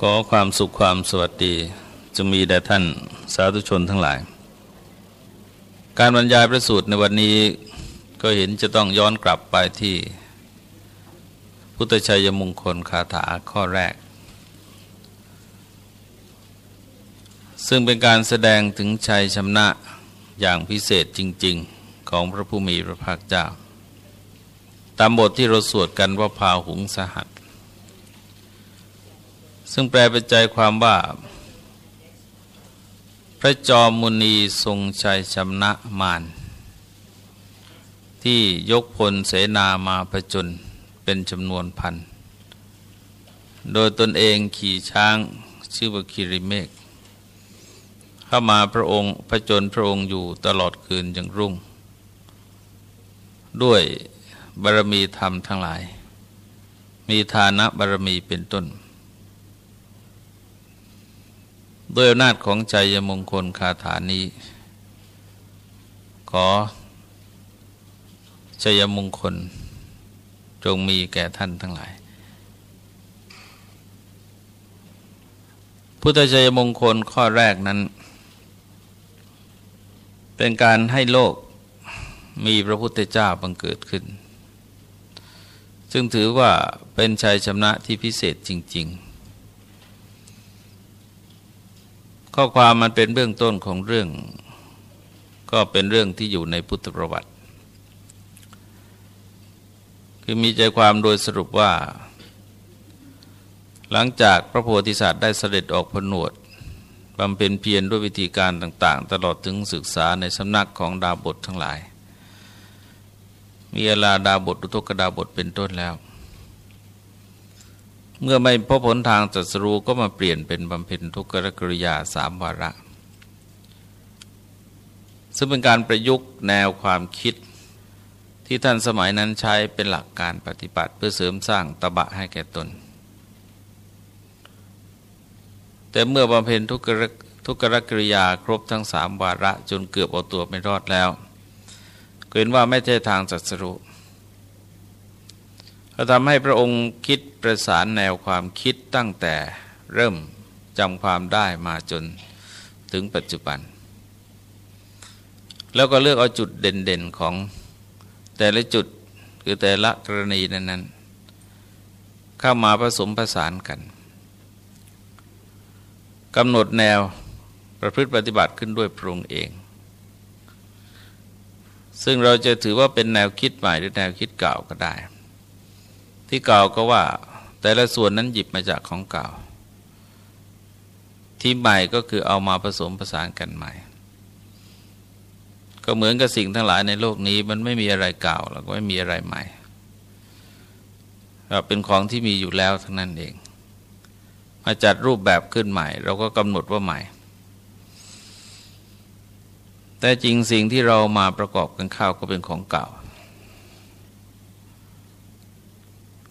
ขอความสุขความสวัสดีจะมีแด่ท่านสาธุชนทั้งหลาย การบรรยายประสูตรในวันนี้ก็เห็นจะต้องย้อนกลับไปที่ พุทธชัยมงคลคาถาข้อแรก ซึ่งเป็นการแสดงถึงชัยชนะอย่างพิเศษจริง ๆของพระผู้มีพระภาคเจ้า ตามบทที่เราสวดกันว่าพาหุงสหัส ซึ่งแปลเป็นใจความว่า พระจอมมุนีทรงชัยชำนะมารที่ยกพลเสนามาผจญเป็นจำนวนพัน โดยตนเองขี่ช้างชื่อว่าคิริเมก เข้ามาพระองค์ผจญพระองค์อยู่ตลอดคืนยังรุ่ง ด้วยบารมีธรรมทั้งหลาย มีฐานะบารมีเป็นต้น ด้วยอำนาจของใจยมงคลคาถานี้ ขอชัยมงคล จงมีแก่ท่านทั้งหลาย พุทธชัยมงคลข้อแรกนั้น เป็นการให้โลกมีพระพุทธเจ้าบังเกิดขึ้น ซึ่งถือว่าเป็นชัยชนะที่พิเศษจริง ๆ ข้อความมันเป็นเบื้องต้นของเรื่อง ก็เป็นเรื่องที่อยู่ในพุทธประวัติ คือมีใจความโดยสรุปว่า หลังจากพระโพธิสัตว์ได้เสด็จออกผนวดบำเพ็ญเพียรด้วยวิธีการต่าง ๆ ตลอดถึงศึกษาในสำนักของดาบททั้งหลาย มีเอลาดาบทอุทกดาบทเป็นต้นแล้ว เมื่อไม่พบผลทางจัสรู้ก็มาเปลี่ยนเป็นบำเพ็ญทุกขกริยาสามวาระ ซึ่งเป็นการประยุกต์แนวความคิดที่ท่านสมัยนั้นใช้เป็นหลักการปฏิบัติเพื่อเสริมสร้างตบะให้แก่ตน แต่เมื่อบำเพ็ญทุกขทุกรกริยาครบทั้งสามวาระจนเกือบเอาตัวไม่รอดแล้วเห็นว่าไม่ใช่ทางจัสรู้ ก็ทำให้พระองค์คิดประสานแนวความคิดตั้งแต่เริ่มจำความได้มาจนถึงปัจจุบัน แล้วก็เลือกเอาจุดเด่นๆของแต่ละจุดคือแต่ละกรณีนั้นๆ เข้ามาผสมผสานกันกำหนดแนวประพฤติปฏิบัติขึ้นด้วยพระองค์เอง ซึ่งเราจะถือว่าเป็นแนวคิดใหม่หรือแนวคิดเก่าก็ได้ ที่เก่าก็ว่า แต่ละส่วนนั้นหยิบมาจากของเก่า ที่ใหม่ก็คือเอามาผสมผสานกันใหม่ ก็เหมือนกับสิ่งทั้งหลายในโลกนี้ มันไม่มีอะไรเก่าแล้วก็ไม่มีอะไรใหม่เป็นของที่มีอยู่แล้วทั้งนั้นเอง มาจัดรูปแบบขึ้นใหม่ เราก็กำหนดว่าใหม่ แต่จริงสิ่งที่เรามาประกอบกันข้าวก็เป็นของเก่า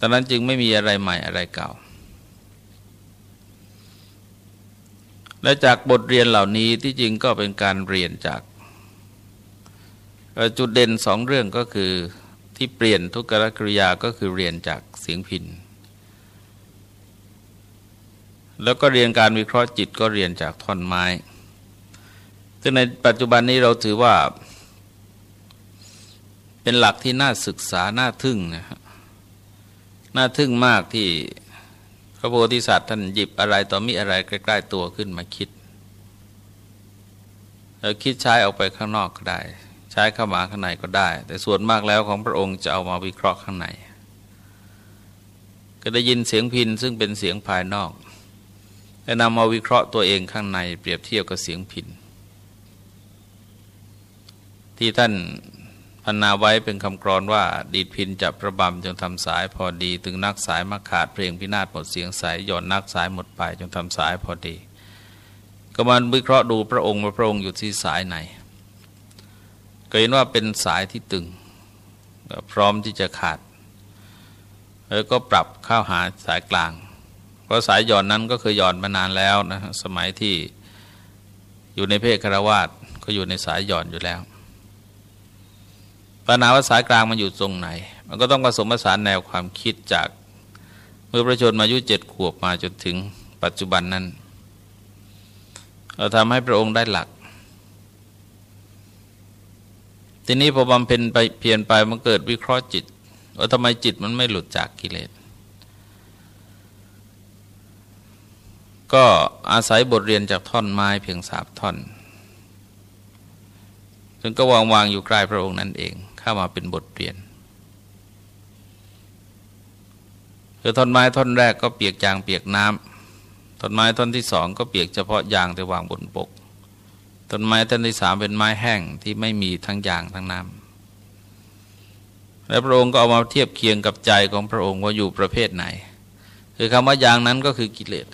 อนนั้นจึงไม่มีอะไรใหม่อะไรเก่า และจากบทเรียนเหล่านี้ที่จริงก็เป็นการเรียนจากจุดเด่นสองเรื่องก็คือที่เปลี่ยนทุกขกริยาก็คือเรียนจากเสียงพินแล้วก็เรียนการวิเคราะห์จิตก็เรียนจากท่อนไม้ ซึ่งในปัจจุบันนี้เราถือว่า เป็นหลักที่น่าศึกษา น่าทึ่งนะครับ น่าทึ่งมากที่พระโพธิสัตว์ท่านหยิบอะไรต่อมีอะไรใกล้ ๆ ตัวขึ้นมาคิดแล้วคิดใช้ออกไปข้างนอกก็ได้ ใช้เข้ามาข้างในก็ได้ แต่ส่วนมากแล้วของพระองค์จะเอามาวิเคราะห์ข้างใน ก็ได้ยินเสียงพินซึ่งเป็นเสียงภายนอกแล้นำมาวิเคราะห์ตัวเองข้างในเปรียบเทียบกับเสียงพินที่ท่าน พันนาไว้เป็นคำกรอนว่า ดีดพินจับระบำจงทำสายพอดี ถึงนักสายมาขาดเพลงพินาศหมดเสียงสายหย่อนนักสายหมดไปจงทำสายพอดีก็มันวิเคราะห์ดูพระองค์ว่าพระองค์อยู่ที่สายไหน ก็เห็นว่าเป็นสายที่ตึง พร้อมที่จะขาด แล้วก็ปรับเข้าหาสายกลาง เพราะสายหย่อนนั้นก็เคยหย่อนมานานแล้วนะสมัยที่อยู่ในเพศคารวาสก็อยู่ในสายหย่อนอยู่แล้ว ปัญหาว่าสากลางมันอยู่ตรงไหน มันก็ต้องผสมผสานแนวความคิดจากเมื่อประชนมายุเจ็ดขวบมาจนถึงปัจจุบันนั้นเราทำให้พระองค์ได้หลัก ทีนี้พอบำเพ็ญไปเพียรไปมันเกิดวิเคราะห์จิต ว่าทำไมจิตมันไม่หลุดจากกิเลส ก็อาศัยบทเรียนจากท่อนไม้เพียงสามท่อน ซึ่งก็วางวางอยู่ใกล้พระองค์นั่นเอง เข้ามาเป็นบทเรียนคือท่อนไม้ท่อนแรกก็เปียกยางเปียกน้ำต้นไม้ต้นที่สองก็เปียกเฉพาะยางแต่วางบนปกต้นไม้ต้นที่สามเป็นไม้แห้งที่ไม่มีทั้งยางทั้งน้ำและพระองค์ก็เอามาเทียบเคียงกับใจของพระองค์ว่าอยู่ประเภทไหน คือคำว่ายางนั้นก็คือกิเลส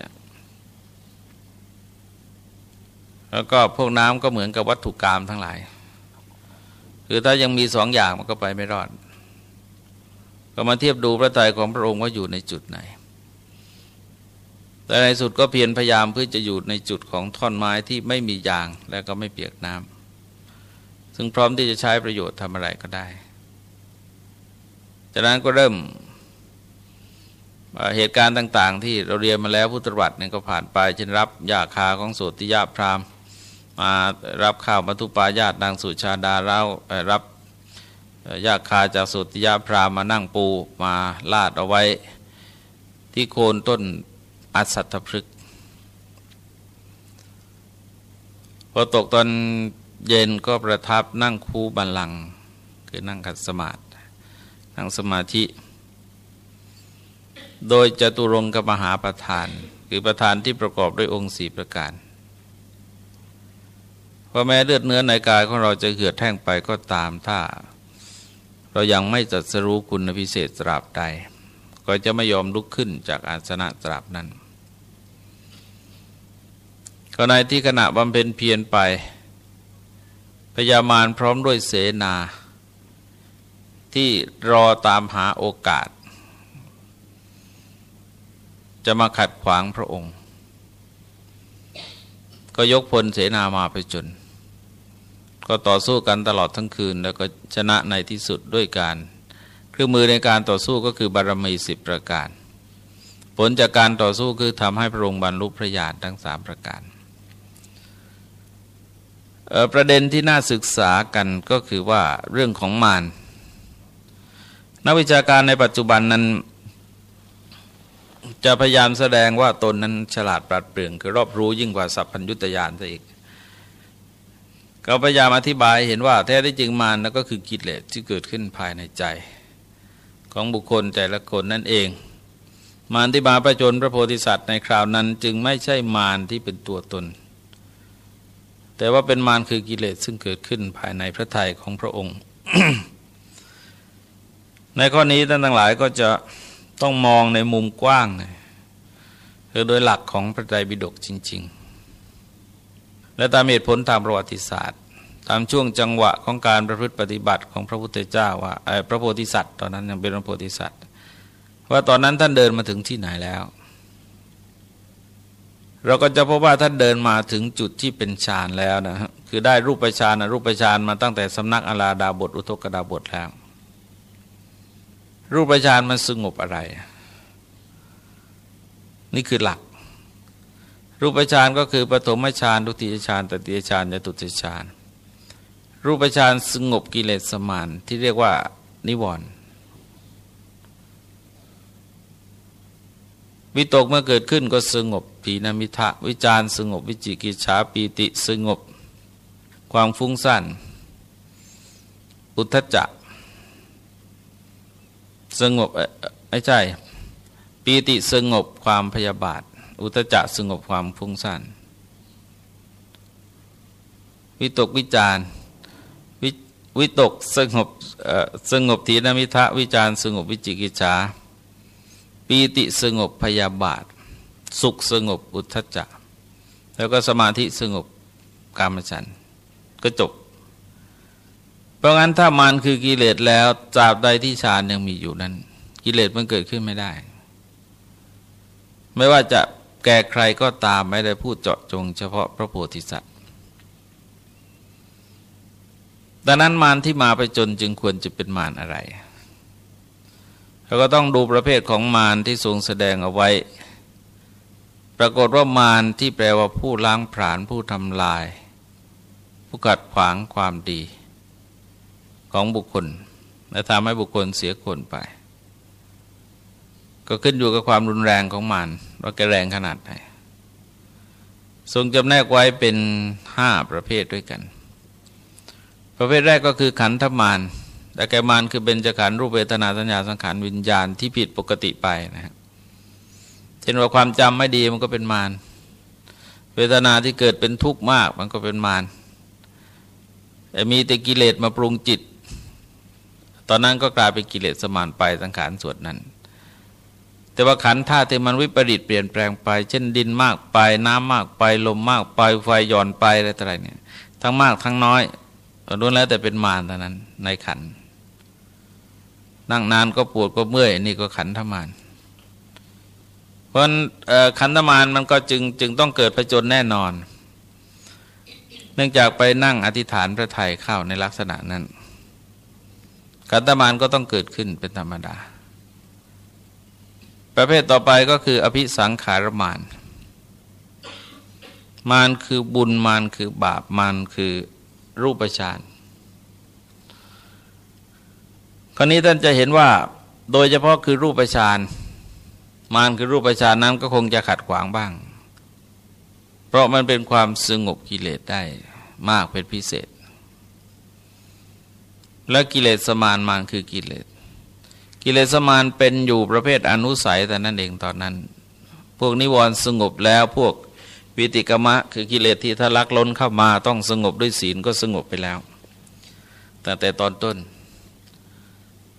แล้วก็พวกน้ำก็เหมือนกับวัตถุกรรมทั้งหลาย คือถ้ายังมีสองอย่างมันก็ไปไม่รอด ก็มาเทียบดูพระทัยของพระองค์ว่าอยู่ในจุดไหน แต่ในสุดก็เพียรพยายามเพื่อจะอยู่ในจุดของท่อนไม้ที่ไม่มียางและก็ไม่เปียกน้ำซึ่งพร้อมที่จะใช้ประโยชน์ทำอะไรก็ได้ จากนั้นก็เริ่มเหตุการณ์ต่าง ๆ ที่เราเรียนมาแล้วพุทธวัตรเนี่ยก็ผ่านไปเช่นรับยาคาของโสติยาพราม มารับข้าวมัทุปายาตนางสุชาดาเรารับยาคาจากสุติยาพรามานั่งปูมาลาดเอาไว้ ที่โคนต้นอัศทพฤกษ์พอตกตอนเย็นก็ประทับนั่งคูบันลัง คือนั่งขัดสมาธินั่งสมาธิ โดยจตุรงกมหาประธาน คือประธานที่ประกอบด้วยองค์สี่ประการ เพราแม้เลือดเนื้อในกายของเราจะเหือดแห้งไปก็ตามถ้า เรายังไม่จัดสรู้คุณพิเศษตราบใด ก็จะไม่ยอมลุกขึ้นจากอาสนะตราบนั้นก็ในที่ขณะบำเพ็ญเพียรไปพยามารพร้อมด้วยเสนา ที่รอตามหาโอกาส จะมาขัดขวางพระองค์ ก็ยกพลเสนามาไปจน ก็ต่อสู้กันตลอดทั้งคืน แล้วก็ชนะในที่สุดด้วยการ เครื่องมือในการต่อสู้ก็คือบารมีสิบประการ ผลจากการต่อสู้คือทำให้พระองค์บรรลุพระญาณทั้งสามประการ ประเด็นที่น่าศึกษากันก็คือว่าเรื่องของมารนักวิชาการในปัจจุบันนั้น จะพยายามแสดงว่าตนนั้นฉลาดปราดเปรื่องคือรอบรู้ยิ่งกว่าสัพพัญญุตยานซะอีก ก็พยายามอธิบายเห็นว่าแท้ที่จริงมารนั่นก็คือกิเลสที่เกิดขึ้นภายในใจ ของบุคคลแต่ละคนนั่นเอง มารที่มาประจนพระโพธิสัตว์ในคราวนั้น จึงไม่ใช่มารที่เป็นตัวตน แต่ว่าเป็นมารคือกิเลสซึ่งเกิดขึ้นภายในพระทัยของพระองค์ ในข้อนี้ท่านทั้งหลายก็จะ ต้องมองในมุมกว้างคือโดยหลักของพระไตรปิฎกจริง ๆ และตามเหตุผลทางประวัติศาสตร์ ตามช่วงจังหวะของการประพฤติปฏิบัติของพระพุทธเจ้าว่าพระโพธิสัตว์ตอนนั้นยังเป็นพระโพธิสัตว์ ว่าตอนนั้นท่านเดินมาถึงที่ไหนแล้วเราก็จะพบว่าท่านเดินมาถึงจุดที่เป็นฌานแล้วนะคือได้รูปฌานรูปฌานมาตั้งแต่สำนักอลาดาบท อุทกดาบทแล้ว รูปฌานมันสงบอะไร นี่คือหลัก รูปฌานก็คือปฐมฌานทุติยฌานตติยฌานจตุติยฌานรูปฌานสงบกิเลสสมานที่เรียกว่านิวรณ์วิตกเมื่อเกิดขึ้นก็สงบผีนามิทะวิจารสงบ วิจิกิจฉาปีติสงบ ความฟุ้งซ่านอุทธจัก สงบไม่ใช่ปีติสงบความพยาบาท อุตจะสงบความฟุ้งซ่านวิตกวิจารววิตกสงบสงบทีนมิทะวิจารสงบวิจิกิจฉาปีติสงบพยาบาท สุขสงบอุทธจักแล้วก็สมาธิสงบกามฉันก็จบ เพราะงั้นถ้ามันคือกิเลสแล้วจาบใดที่ฌานยังมีอยู่นั้น กิเลสมันเกิดขึ้นไม่ได้ ไม่ว่าจะแก่ใครก็ตามไม่ได้พูดเจาะจงเฉพาะพระโพธิสัตว์ดังนั้นมารที่มาไปจนจึงควรจะเป็นมารอะไรเราก็ต้องดูประเภทของมารที่ทรงแสดงเอาไว้ ปรากฏว่ามารที่แปลว่าผู้ล้างผลาญผู้ทำลาย ผู้กัดขวางความดี ของบุคคล และทำให้บุคคลเสียคนไป ก็ขึ้นอยู่กับความรุนแรงของมารว่าแกแรงขนาดไหนทรงจำแนกไว้เป็นห้าประเภทด้วยกัน ประเภทแรกก็คือขันธมารแต่แกมารคือเป็นจักขันรูปเวทนาสัญญาสังขารวิญญาณที่ผิดปกติไปนะครับเช่นว่าความจำไม่ดีมันก็เป็นมารเวทนาที่เกิดเป็นทุกข์มากมันก็เป็นมารแต่มีแต่กิเลสมาปรุงจิต ตอนนั้นก็กลายเป็นกิเลสสมานไปสังขารส่วนนั้น แต่ว่าขันธาตุมันวิปริตเปลี่ยนแปลงไป เช่นดินมากไปน้ำมากไปลมมากไปไฟหย่อนไปอะไรต่ออะไรเนี่ยทั้งมากทั้งน้อยล้วนแล้วแต่เป็นมารเท่านั้น ในขัน นั่งนานก็ปวดก็เมื่อยนี่ก็ขันธมารเพราะขันธมารมันก็จึงจึงต้องเกิดผจญแน่นอน เนื่องจากไปนั่งอธิษฐานพระไทยเข้าในลักษณะนั้น ขันธมารก็ต้องเกิดขึ้นเป็นธรรมดา ประเภทต่อไปก็คือ อภิสังขารมาน มานคือบุญมานคือบาปมานคือรูปฌานคราวนี้ท่านจะเห็นว่าโดยเฉพาะคือรูปฌานมานคือรูปฌานนั้นก็คงจะขัดขวางบ้าง เพราะมันเป็นความสงบกิเลสได้มากเป็นพิเศษ และกิเลสสมานมานคือกิเลส กิเลสสมานเป็นอยู่ประเภทอนุสัยแต่นั่นเองตอนนั้น พวกนิวรณ์สงบแล้วพวกวิติกมะ คือกิเลสที่ทะลักล้นเข้ามาต้องสงบด้วยศีลก็สงบไปแล้วตั้งแต่ตอนต้น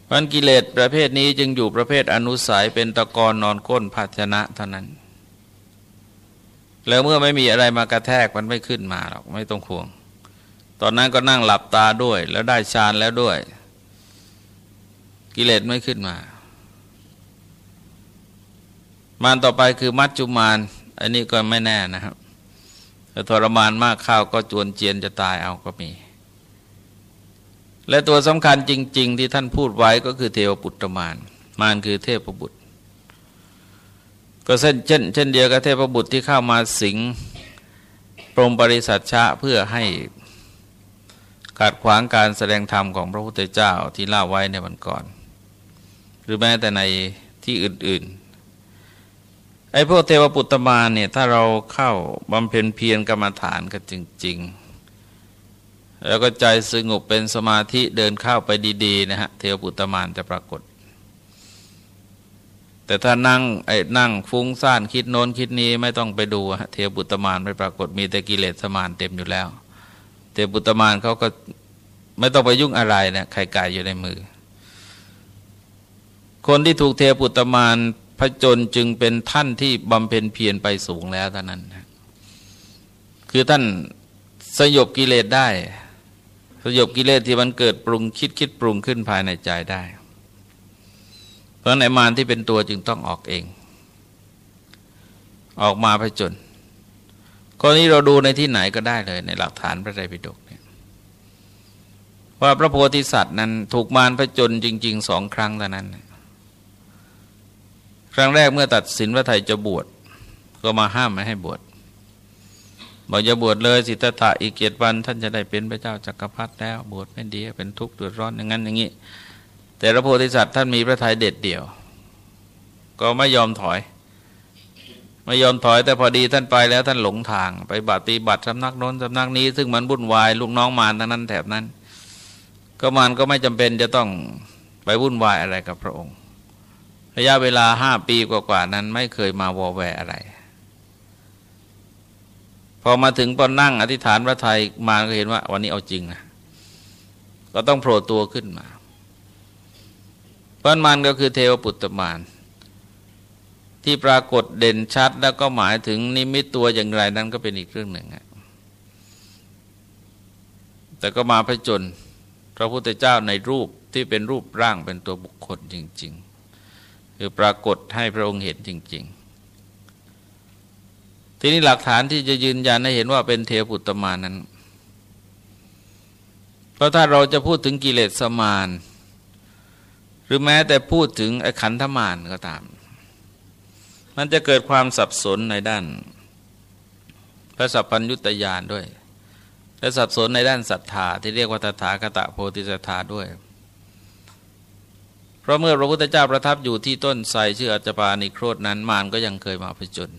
พันกิเลสประเภทนี้จึงอยู่ประเภทอนุสัยเป็นตะกอนนอนก้นภาชนะเท่านั้น แล้วเมื่อไม่มีอะไรมากระแทกมันไม่ขึ้นมาหรอกไม่ต้องห่วง ตอนนั้นก็นั่งหลับตาด้วย แล้วได้ฌานแล้วด้วย กิเลสไม่ขึ้นมา มานต่อไปคือมัจจุมาน อันนี้ก็ไม่แน่นะครับทรมานมากข้าวก็จวนเจียนจะตายเอาก็มี และตัวสำคัญจริง ๆ ที่ท่านพูดไว้ก็คือเทวปุตตมานมานคือเทพบุตร ก็เช่นเช่นเช่นเดียวกับเทพบุตรที่เข้ามาสิงปรมบริษัทชะเพื่อให้ ขัดขวางการแสดงธรรมของพระพุทธเจ้าที่เล่าไว้ในวันก่อน หรือแม้แต่ในที่อื่น ๆ ไอ้พวกเทวปุตตมานเนี่ยถ้าเราเข้าบำเพ็ญเพียรกรรมฐานกันจริง ๆ แล้วก็ใจสงบเป็นสมาธิเดินเข้าไปดีๆนะฮะเทวปุตตมานจะปรากฏ แต่ถ้านั่งไอ้นั่งฟุ้งซ่านคิดโน้นคิดนี้ไม่ต้องไปดูฮะเทวปุตตมานไม่ปรากฏมีแต่กิเลสสมานเต็มอยู่แล้ว เทปุตตมานเขาก็ไม่ต้องไปยุ่งอะไรเนะไข่ไก่อยู่ในมือ คนที่ถูกเทปุตตมานพระจนจึงเป็นท่านที่บำเพ็ญเพียรไปสูงแล้วเท่านั้นคือท่านสยบกิเลสได้ สยบกิเลสที่มันเกิดปรุงคิดคิดปรุงขึ้นภายในใจได้ เพราะในมารที่เป็นตัวจึงต้องออกเอง ออกมาผจญ ข้อนี้เราดูในที่ไหนก็ได้เลย ในหลักฐานพระไตรปิฎกเนี่ยว่าพระโพธิสัตว์นั้นถูกมารผจญจริงๆสองครั้งเท่านั้น ครั้งแรกเมื่อตัดสินว่าไทยจะบวชก็มาห้ามไม่ให้บวชบอกอย่าบวชเลยสิทธะอีกเกียรติวันท่านจะได้เป็นพระเจ้าจักรพรรดิแล้ว บวชไม่ดีเป็นทุกข์เดือดร้อนอย่างนั้นอย่างนี้ แต่พระโพธิสัตว์ท่านมีพระทัยเด็ดเดี่ยว ก็ไม่ยอมถอย ไม่ยอมถอยแต่พอดีท่านไปแล้วท่านหลงทาง ไปบัติบัติสำนักโน้นสำนักนี้ ซึ่งมันวุ่นวายลูกน้องมารทั้งนั้นแถบนั้น ก็มารก็ไม่จำเป็นจะต้องไปวุ่นวายอะไรกับพระองค์ ระยะเวลาห้าปีกว่าๆนั้นไม่เคยมาวอแวอะไร พอมาถึงพอนนั่งอธิษฐานพระไทยมาก็เห็นว่า วันนี้เอาจริงนะก็ต้องโผล่ตัวขึ้นมาพันมันก็คือเทวปุตตมาน ที่ปรากฏเด่นชัด แล้วก็หมายถึงนิมิตตัวอย่างไรนั้นก็เป็นอีกเรื่องหนึ่งแต่ก็มาพระจนพระพุทธเจ้าในรูปที่เป็นรูปร่างเป็นตัวบุคคลจริง ๆ คือปรากฏให้พระองค์เห็นจริง ๆ ทีนี้หลักฐานที่จะยืนยันให้เห็นว่าเป็นเทพุตมานั้น เพราะถ้าเราจะพูดถึงกิเลสสมาน หรือแม้แต่พูดถึงไอ้ขันธมานก็ตาม มันมันจะเกิดความสับสนในด้าน พระสัพพัญยุตยานด้วย และสับสนในด้านศรัทธาที่เรียกว่าตถาคตโพธิศรัทธาด้วย เพราะเมื่อพระพุทธเจ้าประทับอยู่ที่ต้นไทรชื่ออัจปานิโครดนั้นมารก็ยังเคยมาผจญ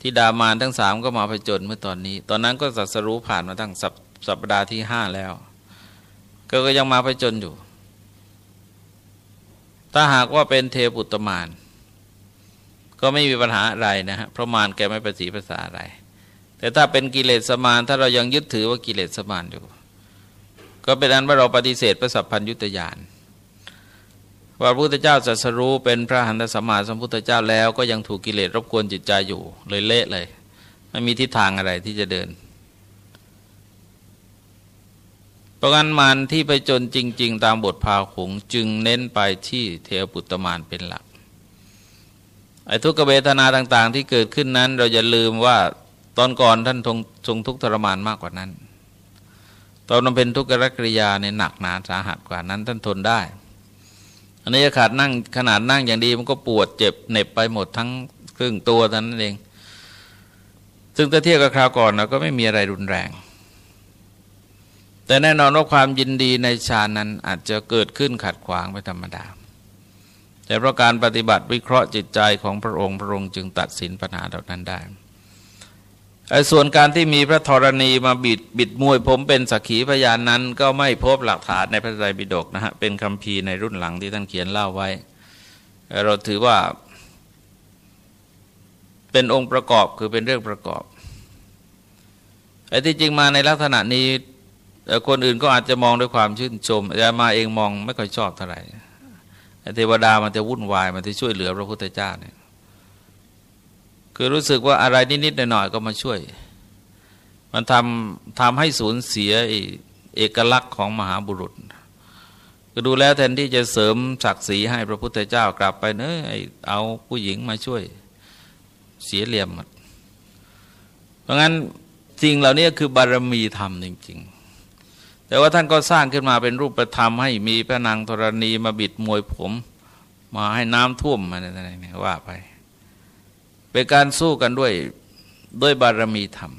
ที่ดามารทั้งสามก็มาผจญเมื่อตอนนี้ ตอนนั้นก็สัสรู้ผ่านมาตั้งสัปสัปดาห์ที่ห้าแล้ว ก็ก็ยังมาผจญอยู่ ถ้าหากว่าเป็นเทปุตตมาน ก็ไม่มีปัญหาอะไรนะฮะเพราะมารแกไม่ประสีภาษาอะไร แต่ถ้าเป็นกิเลสสมานถ้าเรายังยึดถือว่ากิเลสสมานอยู่ ก็เป็นอันว่าเราปฏิเสธพระสัพพัญยุตยานว่าพระพุทธเจ้าจัสรู้เป็นพระหันตสมมาสัมพุทธเจ้าแล้วก็ยังถูกกิเลสรบกวนจิตใจอยู่ เลยเละเลยไม่มีทิศทางอะไรที่จะเดินเพระงั้นมารที่ไปจนจริง ๆ ตามบทพาขงจึงเน้นไปที่เทวปุตตมานเป็นหลัก ไอ้ทุกขเวทนาต่าง ๆ ที่เกิดขึ้นนั้น เราอย่าลืมว่าตอนก่อนท่านทรงทรงทุกข์ทรมานมากกว่านั้น ตอนนั้นเป็นทุกขกริยาในหนักหนาสาหัสกว่านั้น ท่านทนได้ อันนี้ขาดนั่งขนาดนั่งอย่างดีมันก็ปวดเจ็บเหน็บไปหมดทั้งครึ่งตัวท่านนั้นเอง ซึ่งถ้าเทียบกับคราวก่อนเราก็ไม่มีอะไรรุนแรง แต่แน่นอนว่าความยินดีในฌานนั้นอาจจะเกิดขึ้นขัดขวางไปธรรมดา แต่เพราะการปฏิบัติวิเคราะห์จิตใจของพระองค์พระองค์จึงตัดสินปัญหาเหล่านั้นได้ส่วนการที่มีพระธรณีมาบิดบิดมวยผมเป็นสักขีพยานนั้น ก็ไม่พบหลักฐานในพระไตรปิฎกนะฮะเป็นคำพีในรุ่นหลังที่ท่านเขียนเล่าไว้ เราถือว่า เป็นองค์ประกอบคือเป็นเรื่องประกอบไอ้ที่จริงมาในลักษณะนี้คนอื่นก็อาจจะมองด้วยความชื่นชมแต่มาเองมองไม่ค่อยชอบเท่าไหร่ เทวดามันจะวุ่นวายมันจะช่วยเหลือพระพุทธเจ้าเนี่ยคือรู้สึกว่าอะไรนิดๆหน่อยๆก็มาช่วย มันทำทำให้สูญเสียเอกลักษณ์ของมหาบุรุษ ก็ดูแล้วแทนที่จะเสริมศักดิ์ศรีให้พระพุทธเจ้ากลับไปเนอะเอาผู้หญิงมาช่วย เสียเหลี่ยมหมดเพราะงั้นสิ่งเหล่านี้คือบารมีธรรมจริง แต่ว่าท่านก็สร้างขึ้นมาเป็นรูปธรรมให้มีพระนางธรณีมาบิดมวยผม มาให้น้ำท่วมมาอะไรเนี่ยว่าไป เป็นการสู้กันด้วยด้วยบารมีธรรม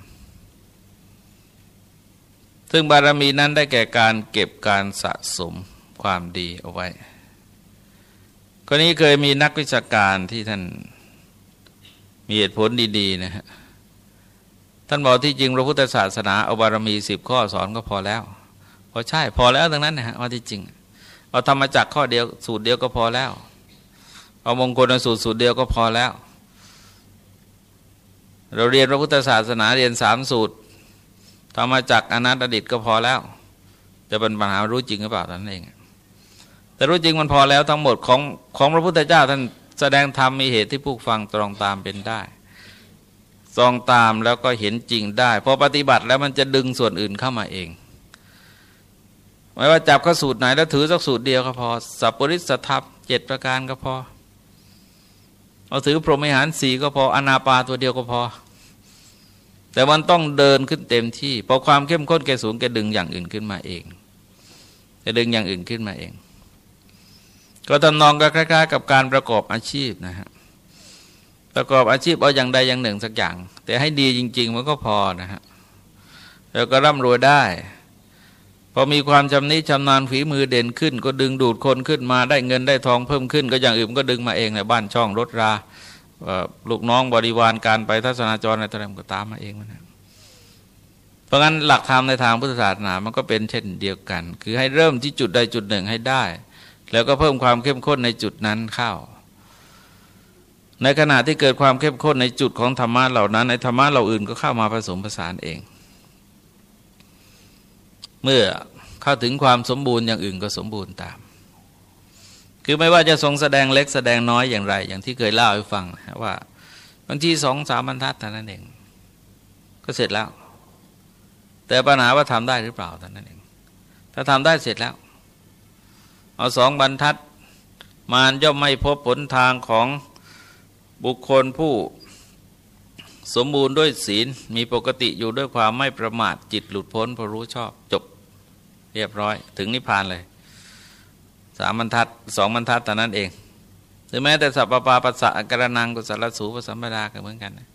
ซึ่งบารมีนั้นได้แก่การเก็บการสะสมความดีเอาไว้คนนี้เคยมีนักวิชาการที่ท่านมีเหตุผลดีๆนะฮะท่านบอกที่จริงพระพุทธศาสนาเอาบารมีสิบข้อสอนก็พอแล้ว พอใช่พอแล้วตรงนั้นนะฮะว่าที่จริง เอาธรรมจักข้อเดียวสูตรเดียวก็พอแล้ว เอามงคลสูตรสูตรเดียวก็พอแล้ว เราเรียนพระพุทธศาสนาเรียนสามสูตรธรรมจักอนัตตดิตก็พอแล้ว จะเป็นปัญหารู้จริงหรือเปล่าท่านเอง แต่รู้จริงมันพอแล้วทั้งหมดของของพระพุทธเจ้าท่านแสดงธรรมมีเหตุที่ผู้ฟังตรองตามเป็นได้ซองตามแล้วก็เห็นจริงได้ พอปฏิบัติแล้วมันจะดึงส่วนอื่นเข้ามาเอง ไม่ว่าจับข้อสูตรไหนแล้วถือสักสูตรเดียวก็พอ สัพปริสทัพเจ็ดประการก็พอ เอาถือพรหมิหารสีก็พออนาปาตัวเดียวก็พอ แต่มันต้องเดินขึ้นเต็มที่พอความเข้มข้นแกสูงแกดึงอย่างอื่นขึ้นมาเองแกดึงอย่างอื่นขึ้นมาเอง ก็ทำนองก็คล้ายๆ กับการประกอบอาชีพนะฮะประกอบอาชีพเอาอย่างใดอย่างหนึ่งสักอย่าง แต่ให้ดีจริง ๆ มันก็พอนะฮะแล้วก็ร่ำรวยได้ พอมีความชำนิชำนาญฝีมือเด่นขึ้น ก็ดึงดูดคนขึ้นมาได้เงินได้ทองเพิ่มขึ้น ก็อย่างอื่นก็ดึงมาเองในบ้านช่องรถราลูกน้องบริวารการไปทัศนาจรในตรมก็ตามมาเองนะเพราะงั้นหลักธรรมในทางพุทธศาสนามันก็เป็นเช่นเดียวกัน คือให้เริ่มที่จุดใดจุดหนึ่งให้ได้ แล้วก็เพิ่มความเข้มข้นในจุดนั้นเข้า ในขณะที่เกิดความเข้มข้นในจุดของธรรมะเหล่านั้นในธรรมะเหล่าอื่นก็เข้ามาผสมผสานเอง เมื่อเข้าถึงความสมบูรณ์อย่างอื่นก็สมบูรณ์ตาม คือไม่ว่าจะทรงแสดงเล็กแสดงน้อยอย่างไร อย่างที่เคยเล่าให้ฟังว่าบางทีสองสามบรรทัดเท่านั้นเอง ก็เสร็จแล้ว แต่ปัญหาว่าทำได้หรือเปล่าเท่านั้นเอง ถ้าทำได้เสร็จแล้ว เอาสองบรรทัดมารย่อมไม่พบผลทางของบุคคลผู้สมบูรณ์ด้วยศีล มีปกติอยู่ด้วยความไม่ประมาทจิตหลุดพ้นพอรู้ชอบจบ เรียบร้อย ถึงนิพพานเลยสามบรรทัดสองบรรทัดแต่นั้นเอง หรือแม้แต่สัพปาปัสสะกระนังกุศลสูปสัมปดาก็เหมือนกันนะ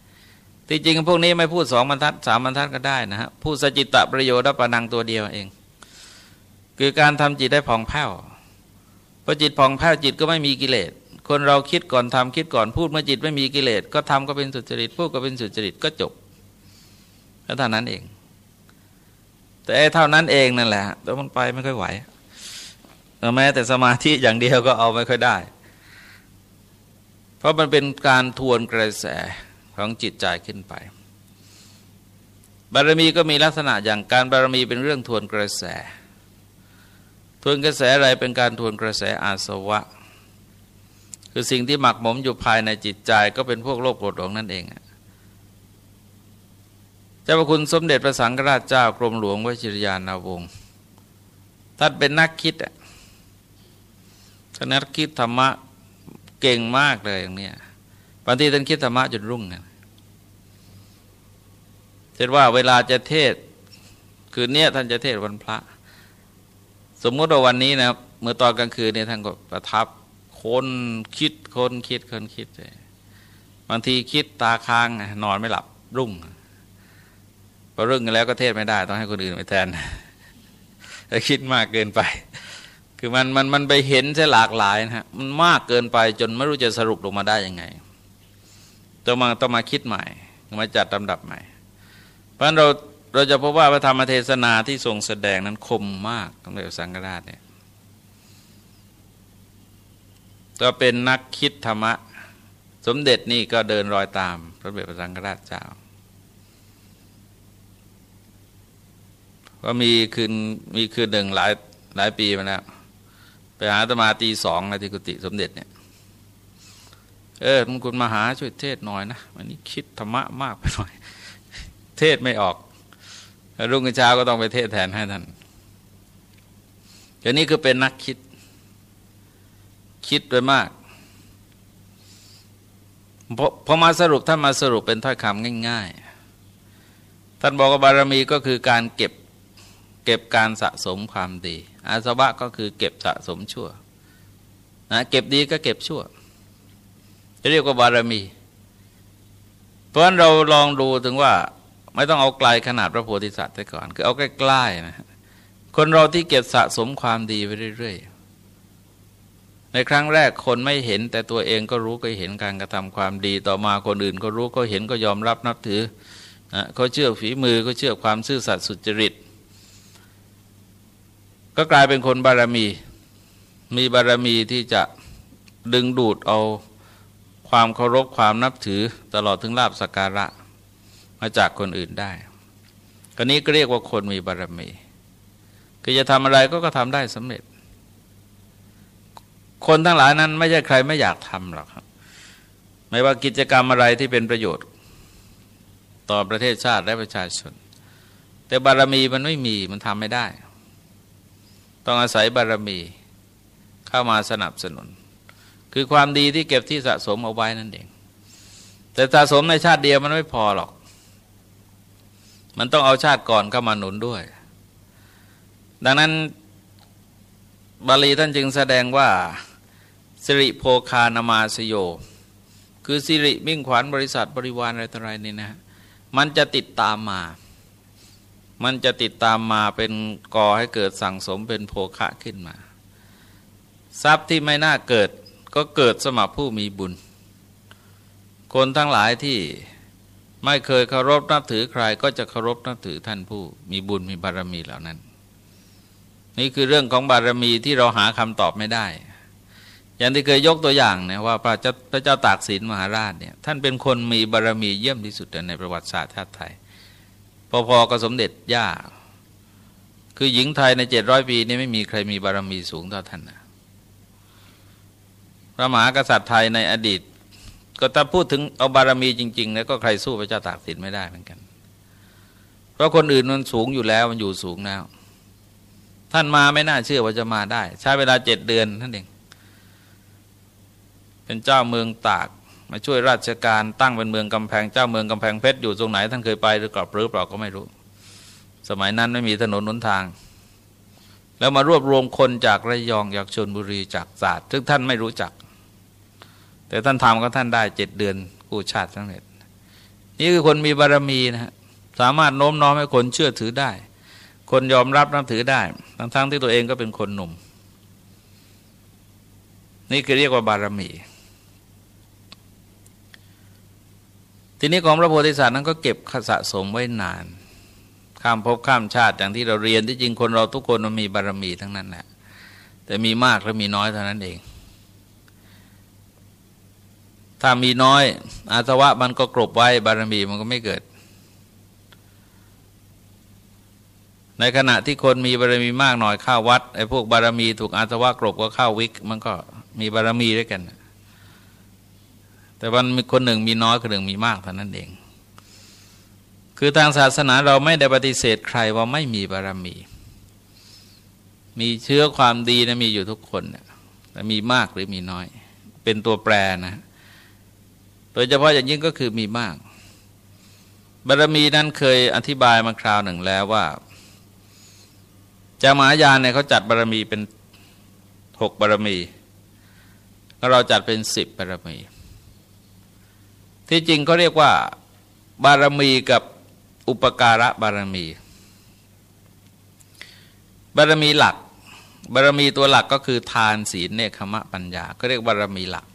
ที่จริงพวกนี้ไม่พูดสองบรรทัดสามบรรทัดก็ได้นะฮะพูดสจิตตประโยชน์ปนังตัวเดียวเอง คือการทำจิตได้ผ่องแผ้วพอจิตผ่องแผ้วจิตก็ไม่มีกิเลสคนเราคิดก่อนทำคิดก่อนพูดเมื่อจิตไม่มีกิเลสก็ทำก็เป็นสุจริตพูดก็เป็นสุจริตก็จบแล้วเท่านั้นเอง แต่เท่านั้นเองนั่นแหละแต่มันไปไม่ค่อยไหวแม้แต่สมาธิอย่างเดียวก็เอาไม่ค่อยได้ เพราะมันเป็นการทวนกระแสของจิตใจขึ้นไป บารมีก็มีลักษณะอย่างการบารมีเป็นเรื่องทวนกระแส ทวนกระแสอะไรเป็นการทวนกระแสอาสวะ คือสิ่งที่หมักหมมอยู่ภายในจิตใจก็เป็นพวกโลภโกรธหลงนั่นเอง เจ้าพระคุณสมเด็จพระสังฆราชเจ้ากรมหลวงวชิรยานาวงศ์ท่านเป็นนักคิดอะท่านนักคิดธรรมะเก่งมากเลยอย่างนี้บางทีท่านคิดธรรมะจนรุ่งนะเช่นว่าเวลาจะเทศคืนนี้ท่านจะเทศวันพระ สมมติว่าวันนี้นะเมื่อตอนกลางคืนเนี่ยท่านก็ประทับคนคิดคนคิดคนคิดเลยบางทีคิดตาค้างนอนไม่หลับรุ่ง พอรุ่งกันแล้วก็เทศไม่ได้ ต้องให้คนอื่นไปแทนคิดมากเกินไป คือมันมันมันไปเห็นใช่หลากหลายนะฮะมันมากเกินไปจนไม่รู้จะสรุปลงมาได้ยังไงต้องมาต้องมาคิดใหม่มาจัดลำดับใหม่ เพราะเราเราจะพบว่าพระธรรมเทศนาที่ทรงแสดงนั้นคมมากสมเด็จสังฆราชเนี่ยก็เป็นนักคิดธรรมะ สมเด็จนี่ก็เดินรอยตามพระเดชพระสังฆราชเจ้า ก็มีคืนมีคืนหนึ่งหลายหลายปีมาแล้วไปหาตมาตีสองในที่กุฏิสมเด็จเนี่ยเออมงคุณมาหาช่วยเทศหน่อยนะวันนี้คิดธรรมะมากไปหน่อย เทศไม่ออก รุ่งเช้าก็ต้องไปเทศแทนให้ท่านอันนี้คือเป็นนักคิด คิดไปมากพอพอมาสรุปท่านมาสรุปเป็นถ้อยคำง่าย ๆ ท่านบอกว่าบารมีก็คือการเก็บ เก็บการสะสมความดี อาสวะก็คือเก็บสะสมชั่วนะเก็บดีก็เก็บชั่วเรียกว่าบารมี เพราะฉะนั้นเราลองดูถึงว่าไม่ต้องเอาไกลขนาดพระโพธิสัตว์ไปก่อน คือเอาใกล้ๆนะคนเราที่เก็บสะสมความดีไปเรื่อย ๆ ในครั้งแรกคนไม่เห็น แต่ตัวเองก็รู้ก็เห็นการกระทำความดีต่อมาคนอื่น ก็รู้ก็เห็นก็ยอมรับนับถือนะเขาเชื่อฝีมือเขาเชื่อความซื่อสัตย์สุจริต ก็กลายเป็นคนบารมี มีบารมีที่จะดึงดูดเอาความเคารพความนับถือตลอดถึงลาบสักการะมาจากคนอื่นได้ก็นี้ก็เรียกว่าคนมีบารมีคือจะทำอะไรก็ก็ทำได้สำเร็จ คนทั้งหลายนั้นไม่ใช่ใครไม่อยากทำหรอกครับ ไม่ว่ากิจกรรมอะไรที่เป็นประโยชน์ ต่อประเทศชาติและประชาชน แต่บารมีมันไม่มีมันทำไม่ได้ ต้องอาศัยบารมีเข้ามาสนับสนุน คือความดีที่เก็บที่สะสมเอาไว้นั่นเอง แต่สะสมในชาติเดียวมันไม่พอหรอก มันต้องเอาชาติก่อนเข้ามาหนุนด้วย ดังนั้นบาลีท่านจึงแสดงว่าสิริโภคานามาสโย คือสิริมิ่งขวัญบริษัทบริวารอะไรต่ออะไรนี่นะ มันจะติดตามมา มันจะติดตามมาเป็นก่อให้เกิดสั่งสมเป็นโภคะขึ้นมา ทรัพย์ที่ไม่น่าเกิดก็เกิดสมัครผู้มีบุญ คนทั้งหลายที่ไม่เคยเคารพนับถือใคร ก็จะเคารพนับถือท่านผู้ มีบุญมีบารมีเหล่านั้น นี่คือเรื่องของบารมีที่เราหาคำตอบไม่ได้ อย่างที่เคยยกตัวอย่างนี่ยว่าพระเจ้าพระเจ้าตากสินมหาราชเนี่ยท่านเป็นคนมีบารมีเยี่ยมที่สุดในประวัติศาสตร์ชาติไทย พอๆกับสมเด็จย่า คือหญิงไทยในเจ็ดร้อยปีนี้ไม่มีใครมีบารมีสูงเท่าท่านนะพระมหากษัตริย์ไทยในอดีต ก็ถ้าพูดถึงเอาบารมีจริงๆแล้วก็ใครสู้พระเจ้าตากสินไม่ได้เหมือนกัน เพราะคนอื่นมันสูงอยู่แล้วมันอยู่สูงแล้ว ท่านมาไม่น่าเชื่อว่าจะมาได้ ใช้เวลาเจ็ดเดือนท่านเองเป็นเจ้าเมืองตาก มาช่วยราชการตั้งเป็นเมืองกำแพงเจ้าเมืองกำแพงเพชรอยู่ตรงไหนท่านเคยไปหรือกลับหรือเปล่าก็ไม่รู้ สมัยนั้นไม่มีถนนหนทาง แล้วมารวบรวมคนจากระยองจากชนบุรีจากศาสตร์ซึ่งท่านไม่รู้จัก แต่ท่านทำก็ท่านได้เจ็ดเดือนกู้ชาติสำเร็จนี่คือคนมีบารรมีนะฮะสามารถโน้มน้อมให้คนเชื่อถือได้ คนยอมรับนับถือได้ ทั้งทั้งที่ตัวเองก็เป็นคนหนุ่ม นี่คือเรียกว่าบารรมี ทีนี้ของพระโพธิสัตว์นั้นก็เก็บสะสมไว้นาน ข้ามภพข้ามชาติอย่างที่เราเรียนที่จริงคนเราทุกคนมันมีบารรมีทั้งนั้นแหละแต่มีมากและมีน้อยเท่านั้นเอง ถ้ามีน้อย อาสวะมันก็กรบไว้บารมีมันก็ไม่เกิด ในขณะที่คนมีบารมีมากหน่อยเข้าวัดไอ้พวกบารมีถูกอาสวะกรบก็เข้าวิก มันก็มีบารมีด้วยกัน แต่วันมีคนหนึ่งมีน้อยคนหนึ่งมีมากเท่านั้นเอง คือทางศาสนาเราไม่ได้ปฏิเสธใครว่าไม่มีบารมี มีเชื้อความดีนะมีอยู่ทุกคนแต่มีมากหรือมีน้อย เป็นตัวแปรนะ โดยเฉพาะอย่างยิ่งก็คือมีมาก บารมีนั้นเคยอธิบายมาคราวหนึ่งแล้วว่าจามายานเนี่ยเขาจัดบารมีเป็นหกบารมีแล้วเราจัดเป็นสิบบารมี ที่จริงเขาเรียกว่า บารมีกับอุปการะบารมี บารมีหลัก บารมีตัวหลักก็คือทานศีลเนคขมะปัญญาก็เรียกบารมีหลัก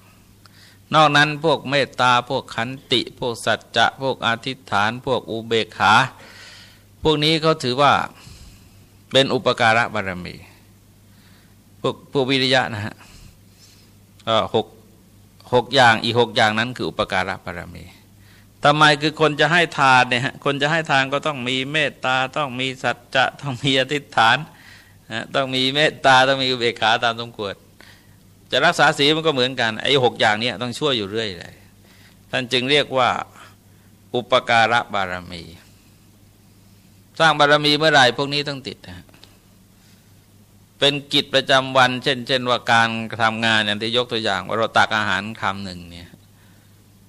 นอกนั้นพวกเมตตาพวกขันติ พวกสัจจะพวกอธิษฐาน พวกอุเบกขาพวกนี้เขาถือว่าเป็นอุปการะบารมี พวกพวกวิริยะนะฮะหก หกอย่างอีกหกอย่างนั้นคืออุปการะบารมีทำไมคือคนจะให้ทานเนี่ยคนจะให้ทานก็ต้องมีเมตตาต้องมีสัจจะต้องมีอธิษฐานต้องมีเมตตาต้องมีอุเบกขาตามสมควรจะรักษาศีลมันก็เหมือนกันไอ้หกอย่างนี้ต้องช่วยอยู่เรื่อยเลยท่านจึงเรียกว่าอุปการะบารมี สร้างบารมีเมื่อไหร่พวกนี้ต้องติดนะ เป็นกิจประจำวัน เช่น เช่นว่าการทำงานอย่างที่ยกตัวอย่าง ว่าเราตักอาหารคำหนึ่งเนี่ย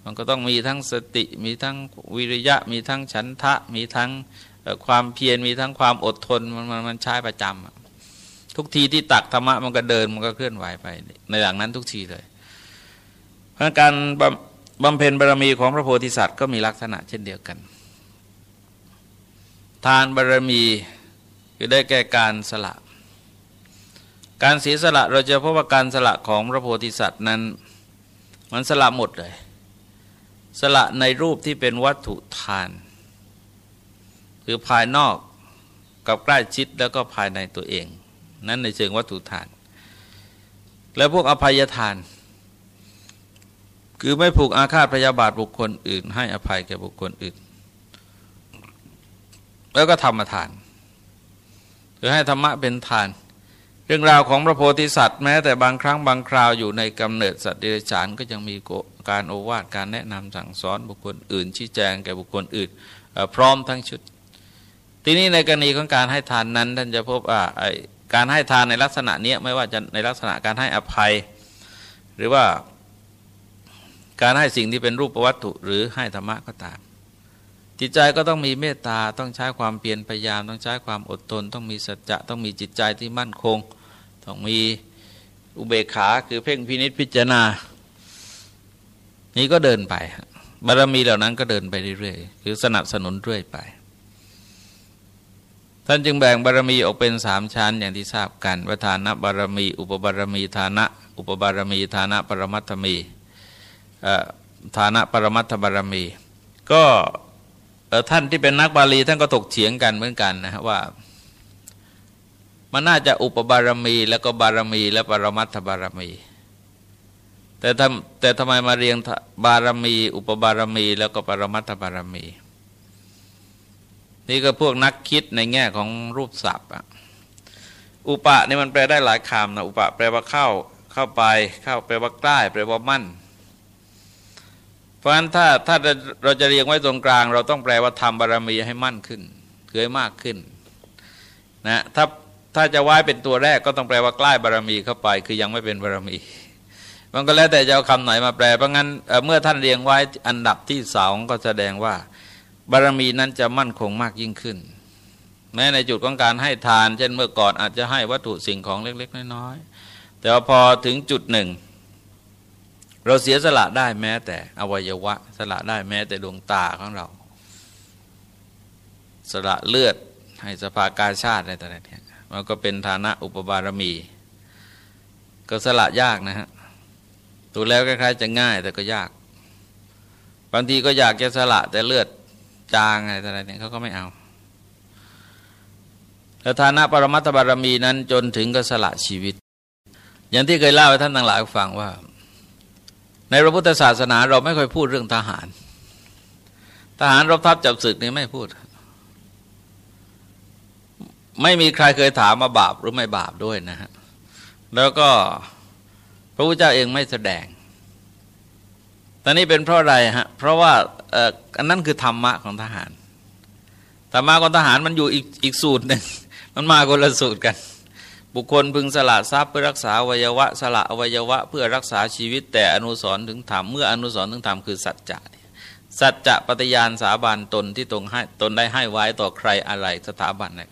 มันก็ต้องมีทั้งสติมีทั้งวิริยะ มีทั้งฉันทะ มีทั้งความเพียรมีทั้งความอดทนมันมันใช้ประจำทุกทีที่ตักธรรมะมันก็เดินมันก็เคลื่อนไหวไป ในอย่างนั้นทุกทีเลย เพราะการบำเพ็ญบารมีของพระโพธิสัตว์ก็มีลักษณะเช่นเดียวกัน ทานบารมีคือได้แก่การสละ การเสียสละเราจะพบว่าการสละของพระโพธิสัตว์นั้น มันสละหมดเลย สละในรูปที่เป็นวัตถุทาน คือภายนอกกับใกล้ชิดแล้วก็ภายในตัวเอง นั้นในเชิงวัตถุทาน แล้วพวกอภัยทาน คือไม่ผูกอาฆาตพยาบาทบุคคลอื่น ให้อภัยแก่บุคคลอื่น แล้วก็ธรรมทาน คือให้ธรรมะเป็นทาน รื่องราวของพระโพธิสัตว์แม้แต่บางครั้งบางคราวอยู่ในกำเนิดสัตว์เดรัจฉานก็ยังมีการโอวาทการแนะนำสั่งสอนบุคคลอื่น ชี้แจงแก่บุคคลอื่น พร้อมทั้งชุด ทีนี้ในกรณีของการให้ทานนั้นท่านจะพบว่าการให้ทานในลักษณะนี้ไม่ว่าจะในลักษณะการให้อภัย หรือว่าการให้สิ่งที่เป็นรูปวัตถุหรือให้ธรรมะก็ตาม จิตใจก็ต้องมีเมตตาต้องใช้ความเพียรพยายาม ต้องใช้ความอดทน ต้องมีสัจจะต้องมีจิตใจที่มั่นคง ต้องมีอุเบกขาคือเพ่งพินิษพิจารณา นี้ก็เดินไป บารมีเหล่านั้นก็เดินไปเรื่อยๆคือสนับสนุนเรื่อยไป ท่านจึงแบ่งบารมีออกเป็นสามชั้นอย่างที่ทราบกันวัฒานบารมี อุปบารมีฐานะ อุปบารมีฐานะปรมัตถมีฐานะปรมัตถบารมี ก็ท่านที่เป็นนักบาลีท่านก็ตกเฉียงกันเหมือนกันนะว่า มันน่าจะอุปบารมีแล้วก็บารมี และปรมัตถบารมี แต่ทำแต่ทำไมมาเรียงบารมี อุปบารมี แล้วก็ปรมัตถบารมี นี่ก็พวกนักคิดในแง่ของรูปศัพท์อะอุปะนี่มันแปลได้หลายคำนะอุปะแปลว่าเข้าเข้าไปเข้าแปลว่าใกล้แปลว่ามั่น เพราะฉะนั้นถ้าถ้าเราจะเรียงไว้ตรงกลาง เราต้องแปลว่าทำบารมีให้มั่นขึ้นคือให้มากขึ้นนะถ้า ถ้าจะไว้เป็นตัวแรกก็ต้องแปลว่าใกล้บารมีเข้าไป คือยังไม่เป็นบารมี มันก็แล้วแต่จะเอาคำไหนมาแปลเพราะงั้นเมื่อท่านเรียงไว้อันดับที่สองก็แสดงว่า บารมีนั้นจะมั่นคงมากยิ่งขึ้น แม้ในจุดของการให้ทาน เช่นเมื่อก่อนอาจจะให้วัตถุสิ่งของเล็ก ๆ น้อยๆแต่ว่าพอถึงจุดหนึ่ง เราเสียสละได้แม้ แต่อวัยวะสละได้แม้แต่ดวงตาของเรา สละเลือดให้สภากาชาติอะไรต่างๆ มันก็เป็นฐานะอุปบารมี ก็สละยากนะฮะดูแล้วคล้ายๆจะง่ายแต่ก็ยาก บางทีก็อยากจะสละแต่เลือดจางอะไรต่างๆเนี่ยเขาก็ไม่เอาแต่ฐานะปรมัตถบารมีนั้นจนถึงก็สละชีวิต อย่างที่เคยเล่าให้ท่านทั้งหลายฟังว่า ในพระพุทธศาสนาเราไม่ค่อยพูดเรื่องทหาร ทหารรบทัพจับศึกนี่ไม่พูด ไม่มีใครเคยถามมาบาปหรือไม่บาปด้วยนะฮะแล้วก็พระพุทธเจ้าเองไม่แสดง ตอนนี้เป็นเพราะอะไรฮะ เพราะว่าอันนั้นคือธรรมะของทหาร ธรรมะของทหารมันอยู่อีกอีกสูตรหนึ่ง มันมาคนละสูตรกัน บุคคลพึงสละทรัพย์เพื่อรักษาวัยวะ สละอวัยวะ เพื่อรักษาชีวิต แต่อนุสรถึงธรรม เมื่ออนุสรถึงธรรมคือสัจจะ สัจจะปฏิญาณสาบานตนที่ตรงให้ตนได้ให้ไว้ต่อใครอะไรสถาบันไรก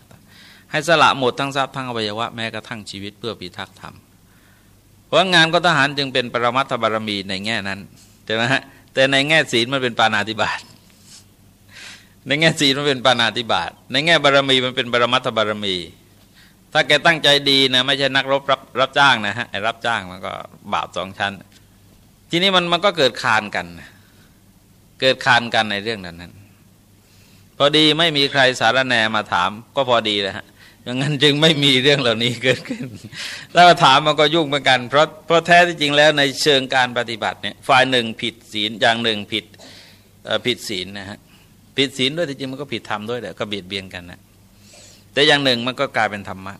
็ตาม ให้สละหมดทั้งทรัพย์ทั้งอวัยวะแม้กระทั่งชีวิตเพื่อพิทักษ์ธรรม เพราะงานก็ทหารจึงเป็นปรมัตถบารมีในแง่นั้นใช่ไหมฮะแต่ในแง่ศีลมันเป็นปานาติบาตในแง่ศีลมันเป็นปานาติบาตในแง่บารมีมันเป็นบรมัตถบารมี ถ้าแกตั้งใจดีนะไม่ใช่นักรบรับรับจ้างนะฮะไอ้รับจ้างมันก็บาปสองชั้น ทีนี้มันมันก็เกิดคานกัน เกิดคานกันในเรื่องนั้นนั้นพอดีไม่มีใครสารแนมาถามก็พอดีแล้วฮะ อย่างนั้นจึงไม่มีเรื่องเหล่านี้เกิดขึ้นแล้วถามมันก็ยุ่งเหมือนกัน เพราะเพราะแท้ที่จริงแล้วในเชิงการปฏิบัติเนี่ยฝ่ายหนึ่งผิดศีลอย่างหนึ่งผิดผิดศีลนะฮะผิดศีลด้วยจริงมันก็ผิดธรรมด้วยแต่ก็เบียดเบียนกันนะแต่อย่างหนึ่งมันก็กลายเป็นธรรมะ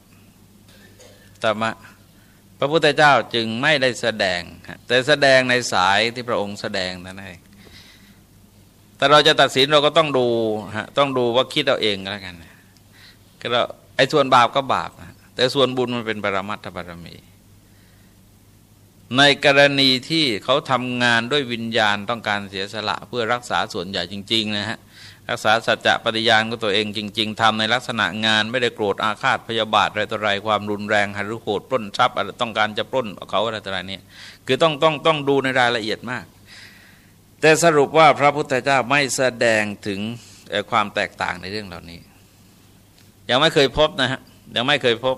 ธรรมะพระพุทธเจ้าจึงไม่ได้แสดง แต่แสดงในสายที่พระองค์แสดงนั่นเองแต่เราจะตัดสินเราก็ต้องดูฮะต้องดูว่าคิดเอาเองแล้วกันก็เรา อ้ส่วนบาปก็บาป แต่ส่วนบุญมันเป็นปรมัตถบารมี ในกรณีที่เขาทำงานด้วยวิญญาณต้องการเสียสละเพื่อรักษาส่วนใหญ่จริง ๆ นะฮะรักษาสัจจะปฏิญาณของตัวเองจริง ๆทำในลักษณะงานไม่ได้โกรธอาฆาตพยาบาทอะไรต่ออะไรความรุนแรงหรือโหดปล้นทรัพย์อะไรต้องการจะปล้นเขาอะไรต่ออะไรเนี่ยคือต้องต้องต้องดูในรายละเอียดมาก แต่สรุปว่าพระพุทธเจ้าไม่แสดงถึงความแตกต่างในเรื่องเหล่านี้ ยังไม่เคยพบนะฮะยังไม่เคยพบ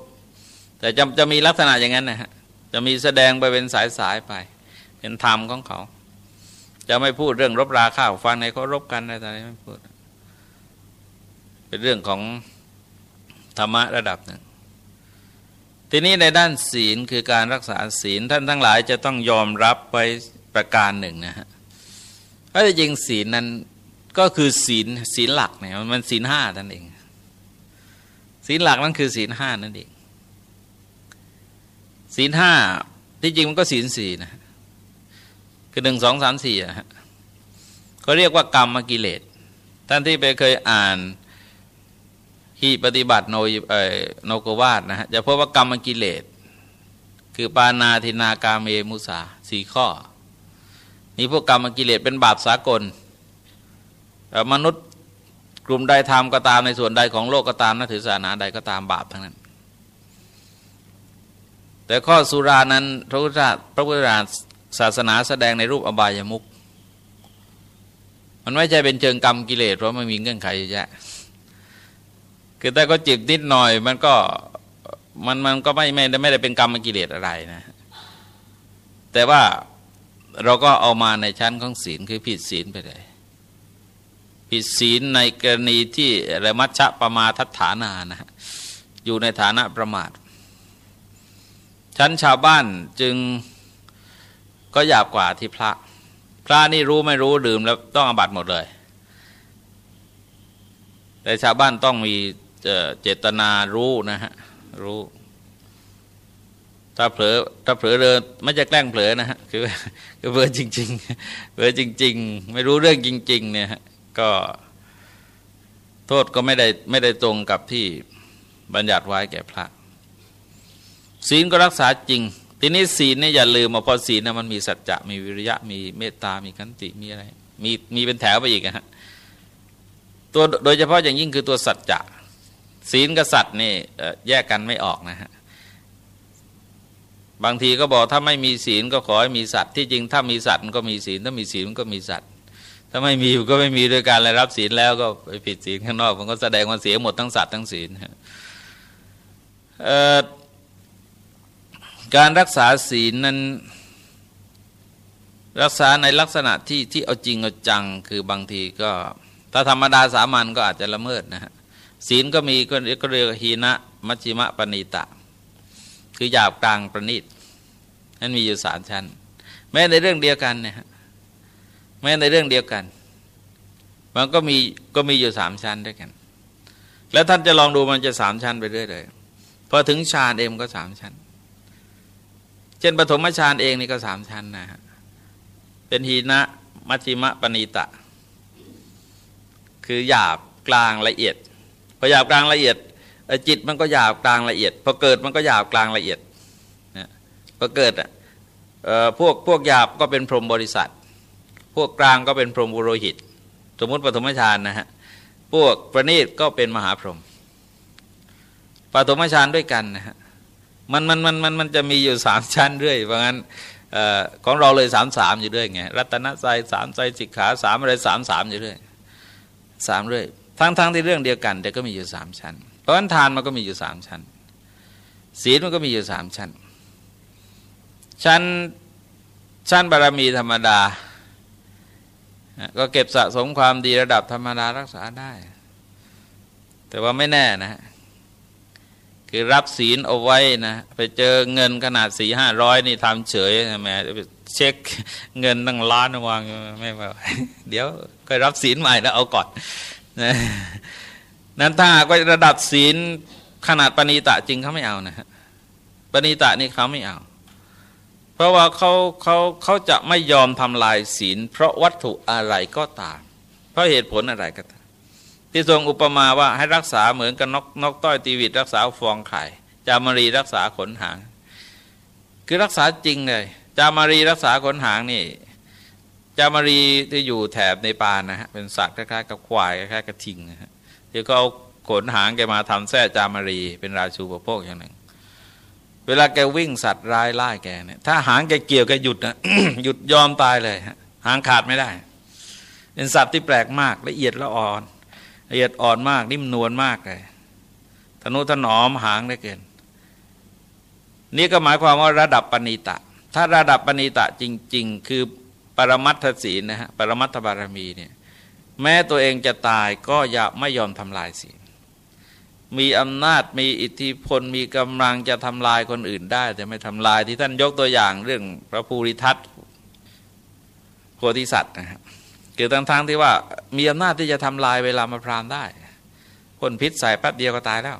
แต่จะจะมีลักษณะอย่างนั้นนะฮะจะมีแสดงไปเป็นสายๆไป เป็นธรรมของเขา จะไม่พูดเรื่องรบราข้าวฟังในเขารบกันอะไรต่างๆไม่พูด เป็นเรื่องของธรรมะระดับหนึ่งทีนี้ในด้านศีลคือการรักษาศีลท่านทั้งหลายจะต้องยอมรับไปประการหนึ่งนะฮะเพราะจริงศีลนั้นก็คือศีลศีลหลักเนี่ยมันศีลห้านั่นเอง ศีลหลักนั่นคือศีลห้านั่นเองศีลห้าที่จริงมันก็ศีลสี่นะคือหนึ่งสองสามสี่อะฮะก็เรียกว่ากรรมกิเลสท่านที่ไปเคยอ่านที่ปฏิบัติโนโนโกวาดนะฮะจะพบว่ากรรมกิเลสคือปานาทินากาเมมุสาสี่ข้อ นี่พวกกรรมกิเลสเป็นบาปสากล มนุษย์ กลุ่มใดทำก็ตามในส่วนใดของโลกก็ตามนักถือศาสนาใดก็ตามบาปทั้งนั้น แต่ข้อสุรานั้นพระพุทธพระพุทธศาสนาแสดงในรูปอบายมุกมันไม่ใช่เป็นเชิงกรรมกิเลสเพราะไม่มีเงื่อนไขเยอะคือแต่ก็จิบนิดหน่อย มันก็มันมันก็ไม่ไม่ได้ไม่ได้เป็นกรรมกิเลสอะไรนะ แต่ว่าเราก็เอามาในชั้นของศีลคือผิดศีลไปเลย ผิดศีลในกรณีที่ระมัชชะประมาทัฐานานะอยู่ในฐานะประมาท ชั้นชาวบ้านจึงก็หยาบกว่าที่พระ พระนี่รู้ไม่รู้ดื่มแล้วต้องอบัตหมดเลย แต่ชาวบ้านต้องมีเจตนารู้นะฮะรู้ ถ้าเผลอถ้าเผลอเดินไม่จะแกล้งเผลอนะฮะคือเผลอจริง ๆเผลอจริง ๆ ไม่รู้เรื่องจริง ๆ เนี่ย ก็โทษก็ไม่ได้ไม่ได้ตรงกับที่บัญญัติไว้แก่พระ ศีลก็รักษาจริง ทีนี้ศีลเนี่ยอย่าลืมว่าพอศีลนะมันมีสัจจะมีวิริยะ มีเมตตา มีขันติมีอะไร มีมีเป็นแถวไปอีกนะฮะตัวโดยเฉพาะอย่างยิ่งคือตัวสัจจะศีลกับสัตว์นี่แยกกันไม่ออกนะฮะบางทีก็บอกถ้าไม่มีศีลก็ขอให้มีสัตว์ที่จริงถ้ามีสัตว์มันก็มีศีลถ้ามีศีลมันก็มีสัตว์ ถ้าไม่มีก็ไม่มีด้วยการอะไรรับศีลแล้วก็ไปผิดศีลข้างนอก มันก็แสดงว่าเสียหมดทั้งสัตว์ทั้งศีลการรักษาศีลนั้นรักษาในลักษณะที่ที่เอาจริงเอาจังคือบางทีก็ ถ้าธรรมดาสามัญก็อาจจะละเมิดนะฮะศีลก็มีก็เรียกหีนะมัชฌิมะปณิตะ คือหยาบกลางประณีตนั้นมีอยู่สามชั้น แม้ในเรื่องเดียวกันเนี่ย แม้ในเรื่องเดียวกัน มันก็มีก็มีอยู่สามชั้นด้วยกัน แล้วท่านจะลองดูมันจะสามชั้นไปเรื่อยเลยพอถึงฌานเองก็สามชั้น เช่นปฐมฌานเองนี่ก็สามชั้นนะฮะเป็นหีนะมัชิมะปณิตะ คือหยาบกลางละเอียดพอหยาบกลางละเอียดจิตมันก็หยาบกลางละเอียดพอเกิดมันก็หยาบกลางละเอียดนะพอเกิดอะพวกพวกหยาบก็เป็นพรหมบริษัท พวกกลางก็เป็นพรหมบุโรหิต สมมติปฐมฌานนะฮะ พวกประณีตก็เป็นมหาพรหมปฐมฌานด้วยกันนะฮะ มันมันมันมันมันจะมีอยู่สามชั้นเรื่อย เพราะงั้นของเราเลยสามสามอยู่เรื่อยไง รัตนใจสามใจสิกขาสามอะไรสามสามอยู่เรื่อยสามเรื่อย ทั้งทั้งที่เรื่องเดียวกัน แต่ก็มีอยู่สามชั้น เพราะฉะนั้นทานมันก็มีอยู่สามชั้น ศีลมันก็มีอยู่สามชั้น ชั้นชั้นบารมีธรรมดา ก็เก็บสะสมความดีระดับธรรมดารักษาได้ แต่ว่าไม่แน่นะ คือรับศีลเอาไว้นะ ไปเจอเงินขนาดสี่ห้าร้อยนี่ทำเฉยแหมเช็คเงินตั้งล้านวางไม่ไหวเดี๋ยวค่อยรับศีลใหม่แล้วเอาก่อนนั้นถ้าก็ระดับศีลขนาดปณิตะจริงเขาไม่เอานะฮะปณิตะนี่เขาไม่เอา เพราะว่าเขาเขาเขาจะไม่ยอมทำลายศีล เพราะวัตถุอะไรก็ตาม เพราะเหตุผลอะไรก็ตาม ที่ทรงอุปมาว่าให้รักษาเหมือนกับนกนกต้อยตีวิตรักษาฟองไข่ จามารีรักษาขนหาง คือรักษาจริงเลย จามารีรักษาขนหางนี่ จามารีที่อยู่แถบในปานนะฮะเป็นสัตว์คล้ายๆกับควายคล้ายๆกับทิงนะฮะที่เขาเอาขนหางแกมาทำแส้จามารีเป็นราชูปโภคอย่างหนึ่ง เวลาแกวิ่งสัตว์ร้ายไล่แกเนี่ยถ้าหางแกเกี่ยวแกหยุดนะหยุดยอมตายเลยฮะหางขาดไม่ได้ เป็นสัตว์ที่แปลกมากละเอียดละอ่อน ละเอียดอ่อนมากนิ่มนวลมากเลยทนุถนอมหางได้เกิน นี่ก็หมายความว่าระดับปณิตะ ถ้าระดับปณิตะจริง ๆ คือปรมัตถศีลนะฮะปรมัตถบารมีเนี่ยแม้ตัวเองจะตายก็อย่าไม่ยอมทำลายศีล มีอำนาจมีอิทธิพลมีกำลังจะทำลายคนอื่นได้ แต่ไม่ทำลายที่ท่านยกตัวอย่างเรื่องพระภูริทัตโพธิสัตว์นะครับคือทั้งๆทที่ว่ามีอำนาจที่จะทำลายเวลามาพรามได้พ่นพิษใส่แป๊บเดียวก็ตายแล้ว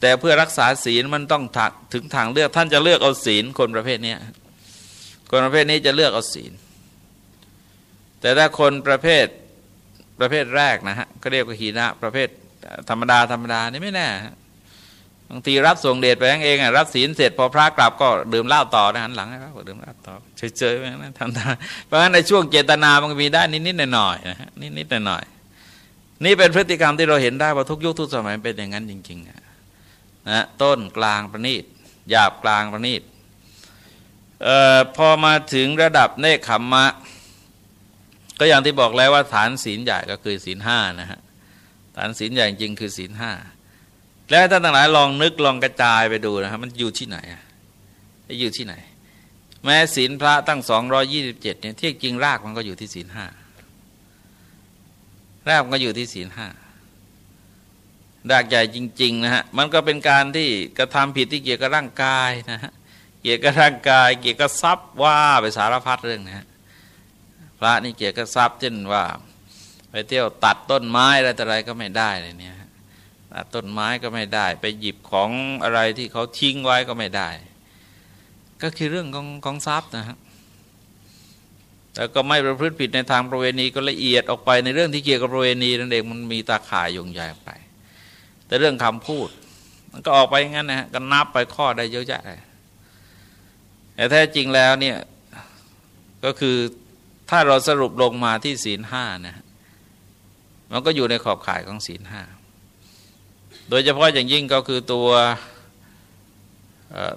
แต่เพื่อรักษาศีลมันต้องถึงทางเลือกท่านจะเลือกเอาศีลคนประเภทนี้คนประเภทนี้จะเลือกเอาศีล แต่ถ้าคนประเภทประเภทแรกนะฮะก็เรียกว่าหีนะประเภท ธรรมดาธรรมดานี่ไม่แน่บางทีรับส่งเดชไปเองรับศีลเสร็จพอพระกลับก็ดื่มเหล้าต่อนะหันหลังให้พระดื่มเหล้าต่อเฉยๆไปนั้นทำเพราะฉะนั้นในช่วงเจตนามันมีได้นิดๆหน่อยๆนะฮะนิดๆหน่อยๆนี่เป็นพฤติกรรมที่เราเห็นได้ว่าทุกยุคทุกสมัยเป็นอย่างนั้นจริงๆนะต้นกลางประณีตหยาบกลางประณีตออพอมาถึงระดับเนคขมมะ ก็อย่างที่บอกแล้วว่าฐานศีลใหญ่ก็คือศีลห้านะฮะ ฐานศีลใหญ่จริงคือศีลห้าแล้วท่านทั้งหลายลองนึกลองกระจายไปดูนะครับมันอยู่ที่ไหนอะอยู่ที่ไหน แม้ศีลพระตั้งสองรอยี่สิบเจ็ดเนี่ยที่จริงรากมันก็อยู่ที่ศีลห้ารากมันก็อยู่ที่ศีลห้ารากใหญ่จริง ๆ นะฮะมันก็เป็นการที่กระทำผิดที่เกี่ยวกับร่างกายนะฮะเกี่ยวกับร่างกาย เกี่ยวกับทรัพย์ว่าไปสารพัดเรื่องนะฮะพระนี่เกี่ยวกับทรัพย์เช่นว่า ไปเที่ยวตัดต้นไม้อะไรต่อะไรก็ไม่ได้เลยเนี่ยตัดต้นไม้ก็ไม่ได้ ไปหยิบของอะไรที่เขาทิ้งไว้ก็ไม่ได้ ก็คือเรื่องของของทรัพย์นะฮะแล้วก็ไม่ประพฤติผิดในทางประเวณีก็ละเอียดออกไปในเรื่องที่เกี่ยวกับประเวณีนั่นเองมันมีตาข่ายยงใหญ่ไป แต่เรื่องคำพูด มันก็ออกไปงั้นนะฮะก็นับไปข้อได้เยอะแยะเลยแต่แท้จริงแล้วเนี่ยก็คือถ้าเราสรุปลงมาที่ศีลห้านะ มันก็อยู่ในขอบข่ายของศีลห้าโดยเฉพาะอย่างยิ่งก็คือตัว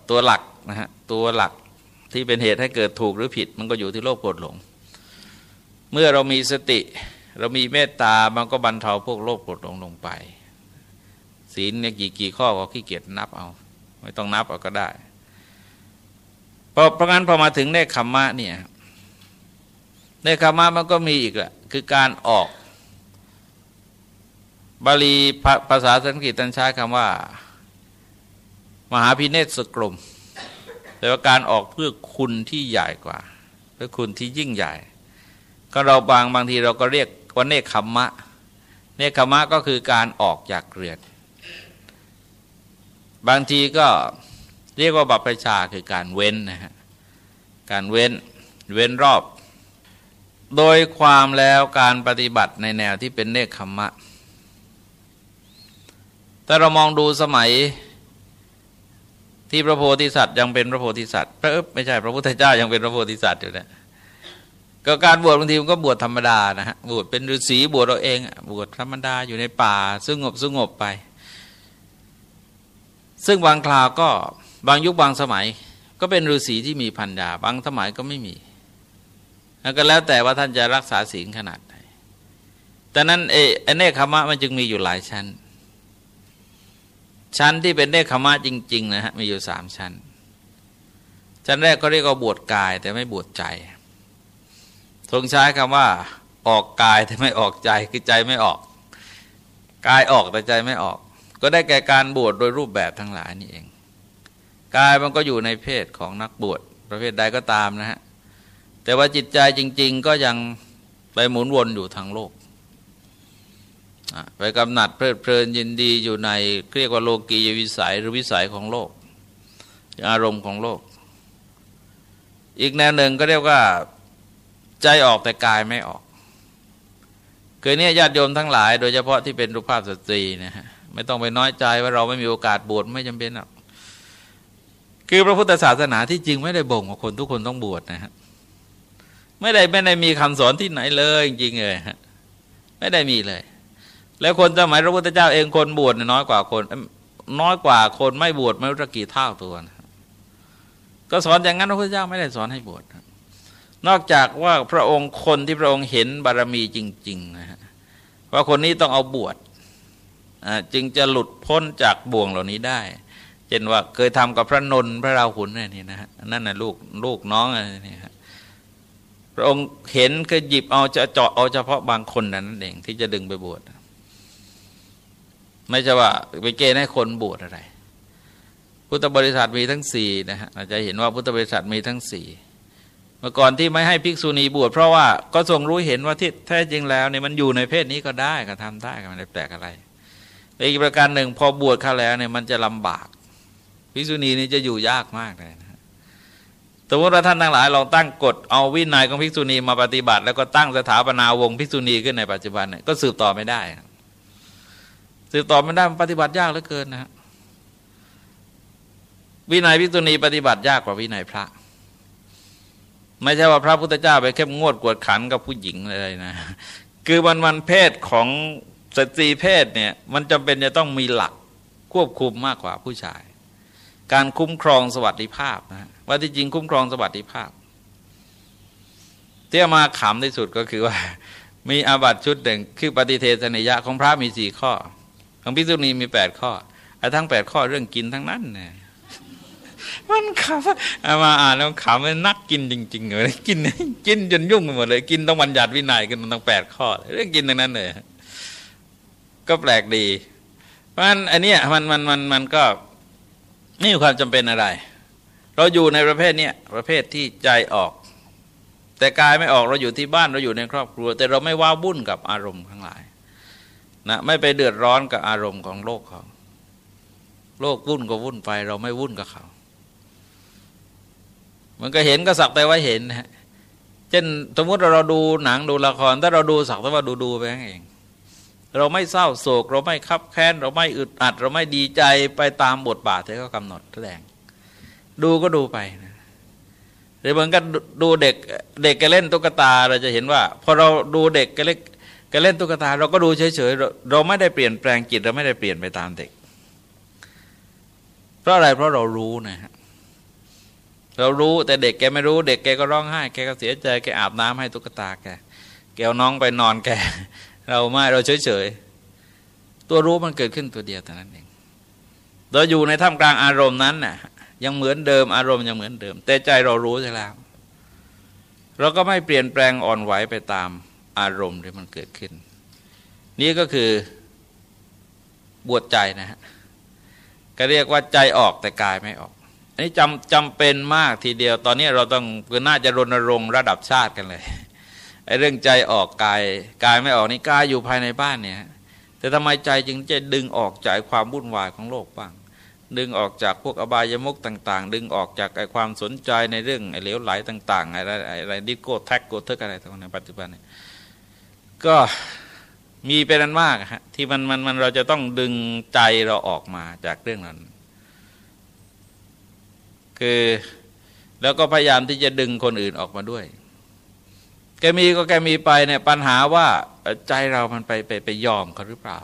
ตัวหลักนะฮะตัวหลักที่เป็นเหตุให้เกิดถูกหรือผิด มันก็อยู่ที่โลภโกรธหลง เมื่อเรามีสติ เรามีเมตตามันก็บรรเทาพวกโลภโกรธหลงลงไป ศีลเนี่ยกี่กี่ข้อก็ขี้เกียจนับเอา ไม่ต้องนับเอาก็ได้พราะเพราะงั้นพอมาถึงเนคขมมะเนี่ยเนคขมมะมันก็มีอีกแหละคือการออก บาลีภาษาสันสกฤตท่านใช้คำว่า มหาพิเนศสกลมแต่ว่าการออกเพื่อคุณที่ใหญ่กว่า เพื่อคุณที่ยิ่งใหญ่ ก็เราบางบางทีเราก็เรียกว่าเนคขมมะ เนคขมมะก็คือการออกจากเรือน บางทีก็เรียกว่าบัพพชาคือการเว้นนะฮะการเว้นเว้นรอบ โดยความแล้วการปฏิบัติในแนวที่เป็นเนคขมมะ แต่เรามองดูสมัยที่พระโพธิสัตว์ยังเป็นพระโพธิสัตว์พระไม่ใช่พระพุทธเจ้ายังเป็นพระโพธิสัตว์อยู่นะก็การบวชบางทีมันก็บวชธรรมดานะฮะบวชเป็นฤาษีบวชเราเองบวชธรรมดาอยู่ในป่าสงบสงบไป ซึ่งบางคราวก็บางยุคบางสมัย ก็เป็นฤาษีที่มีพันยาบางสมัยก็ไม่มีแล้วก็แล้วแต่ว่าท่านจะรักษาศีลขนาดไหนแต่นั้นเอเนคขมะมันจึงมีอยู่หลายชั้น ชั้นที่เป็นเนคขมะจริง ๆ นะฮะมีอยู่สามชั้น ชั้นแรกก็เรียกว่าบวชกายแต่ไม่บวชใจ ทรงใช้คำว่า ออกกายแต่ไม่ออกใจคือใจไม่ออก กายออกแต่ใจไม่ออก ก็ได้แก่การบวชโดยรูปแบบทั้งหลายนี่เอง กายมันก็อยู่ในเพศของนักบวชประเภทใดก็ตามนะฮะแต่ว่าจิตใจจริง ๆ ก็ยังไปหมุนวนอยู่ทางโลก ไปกำหนัดเพลิดเพลินยินดีอยู่ในเรียกว่าโลกียวิสัยหรือวิสัยของโลก อารมณ์ของโลก อีกแนวหนึ่งก็เรียกว่าใจออกแต่กายไม่ออกคือเนี่ยญาติโยมทั้งหลาย โดยเฉพาะที่เป็นรูปภาพสตรีนะฮะไม่ต้องไปน้อยใจว่าเราไม่มีโอกาสบวชไม่จำเป็นหรอกคือพระพุทธศาสนาที่จริงไม่ได้บ่งว่าคนทุกคนต้องบวชนะฮะไม่ได้ไม่ได้มีคำสอนที่ไหนเลยจริงเลยฮะไม่ได้มีเลย แล้วคนสมัยพระพุทธเจ้าเองคนบวชน้อยกว่าคน น้อยกว่าคนไม่บวชไม่รู้กี่เท่าตัวนะก็สอนอย่างนั้นพระพุทธเจ้าไม่ได้สอนให้บวชนอกจากว่าพระองค์คนที่พระองค์เห็นบารมีจริงๆนะฮะว่าคนนี้ต้องเอาบวชจึงจะหลุดพ้นจากบ่วงเหล่านี้ได้เช่นว่าเคยทำกับพระนนท์พระราหุลนี่นะฮะนั่นน่ะลูกลูกน้องอะไรนี่ฮะพระองค์เห็นก็หยิบเอาจะเจาะเอาเฉพาะบางคนนั้นเองที่จะดึงไปบวช ไม่ใช่ว่าไปเกณฑ์ให้คนบวชอะไร พุทธบริษัทมีทั้งสี่นะฮะอาจจะเห็นว่าพุทธบริษัทมีทั้งสี่เมื่อก่อนที่ไม่ให้ภิกษุณีบวชเพราะว่าก็ทรงรู้เห็นว่าที่แท้จริงแล้วเนี่ยมันอยู่ในเพศนี้ก็ได้ก็ทำได้ก็ไม่ได้แปลกอะไรอีกประการหนึ่งพอบวชเข้าแล้วเนี่ยมันจะลำบากภิกษุณีนี่จะอยู่ยากมากเลยนะสมมติว่าท่านทั้งหลายลองตั้งกฎเอาวินัยของภิกษุณีมาปฏิบัติ แล้วก็ตั้งสถาปนาวงภิกษุณีขึ้นในปัจจุบันเนี่ยก็สืบต่อไม่ได้ สืบต่อไม่ได้ปฏิบัติยากเหลือเกินนะวินัยพิกษุณีปฏิบัติยากกว่าวินัยพระ ไม่ใช่ว่าพระพุทธเจ้าไปเข้มงวดกวดขันกับผู้หญิงเลยนะ คือวันวันเพศของสตรีเพศเนี่ย มันจำเป็นจะต้องมีหลักควบคุมมากกว่าผู้ชาย การคุ้มครองสวัสดิภาพนะว่าที่จริงคุ้มครองสวัสดิภาพที่มาขำที่สุดก็คือว่า มีอาบัตชุดหนึ่งคือปฏิเทศนิยะของพระมีสี่ข้อ ของพิสุนีมีแปดข้อไอ้ทั้งแปดข้อเรื่องกินทั้งนั้นเนี่ยมันขำเอามาอ่านแล้วขำมันนักกินจริงๆเลยกินกินจนยุ่งไปหมดเลยกินต้องบัญญัติวินัยกันตั้งแปดข้อ เรื่องกินทั้งนั้นเลยก็แปลกดี เพราะฉะนั้นอันนี้มันมันมันมันก็ไม่มีความจำเป็นอะไร เราอยู่ในประเภทเนี้ยประเภทที่ใจออก แต่กายไม่ออกเราอยู่ที่บ้านเราอยู่ในครอบครัว แต่เราไม่ว้าวุ่นกับอารมณ์ทั้งหลาย นะไม่ไปเดือดร้อนกับอารมณ์ของโลกเขาโลกวุ่นก็วุ่นไปเราไม่วุ่นกับเขา มันก็เห็นก็สักแต่ว่าเห็นนะเช่นสมมติเราดูหนังดูละคร ถ้าเราดูสักแต่ว่าดูดูไปเอง เราไม่เศร้าโศก เราไม่คับแค้น เราไม่อึดอัด เราไม่ดีใจไปตามบทบาทที่เขากำหนดแสดง ดูก็ดูไปนะหรือเหมือนกันดูเด็กเด็กแกเล่นตุ๊กตาเราจะเห็นว่า พอเราดูเด็กแกเล็ กก็เล่นตุ๊กตาเราก็ดูเฉยๆเราไม่ได้เปลี่ยนแปลงจิตเราไม่ได้เปลี่ยนไปตามเด็ก เพราะอะไรเพราะเรารู้นะฮะเรารู้แต่เด็กแกไม่รู้ เด็กแกก็ร้องไห้ แกก็เสียใจแกอาบน้ำให้ตุ๊กตาแกแกเอาน้องไปนอนแก เราไม่เราเฉยๆตัวรู้มันเกิดขึ้นตัวเดียวแต่นั้นเองเราอยู่ในท่ามกลางอารมณ์นั้นน่ะยังเหมือนเดิมอารมณ์ยังเหมือนเดิม แต่ใจเรารู้ใช่แล้ว เราก็ไม่เปลี่ยนแปลงอ่อนไหวไปตาม อารมณ์ที่มันเกิดขึ้น นี่ก็คือบวชใจนะฮะก็เรียกว่าใจออกแต่กายไม่ออก อันนี้จำจำเป็นมากทีเดียว ตอนนี้เราต้องคือน่าจะรณรงค์ระดับชาติกันเลยไอ้เรื่องใจออกกายกายไม่ออกนี่กายอยู่ภายในบ้านเนี่ยแต่ทำไมใจจึงจะดึงออกจากความวุ่นวายของโลกบ้าง ดึงออกจากพวกอบายมุขต่าง ๆ ดึงออกจากไอ้ความสนใจในเรื่องไอ้เหลวไหลต่าง ๆ อะไรอะไรดิสโก้เทคโกเทคอะไรต่างๆในปัจจุบันเนี่ย ก็มีเป็นอันมากฮะที่มันมันมันเราจะต้องดึงใจเราออกมาจากเรื่องนั้น คือแล้วก็พยายามที่จะดึงคนอื่นออกมาด้วย แกมีก็แกมีไปเนี่ยปัญหาว่าใจเรามันไปไปไปยอมเขาหรือเปล่า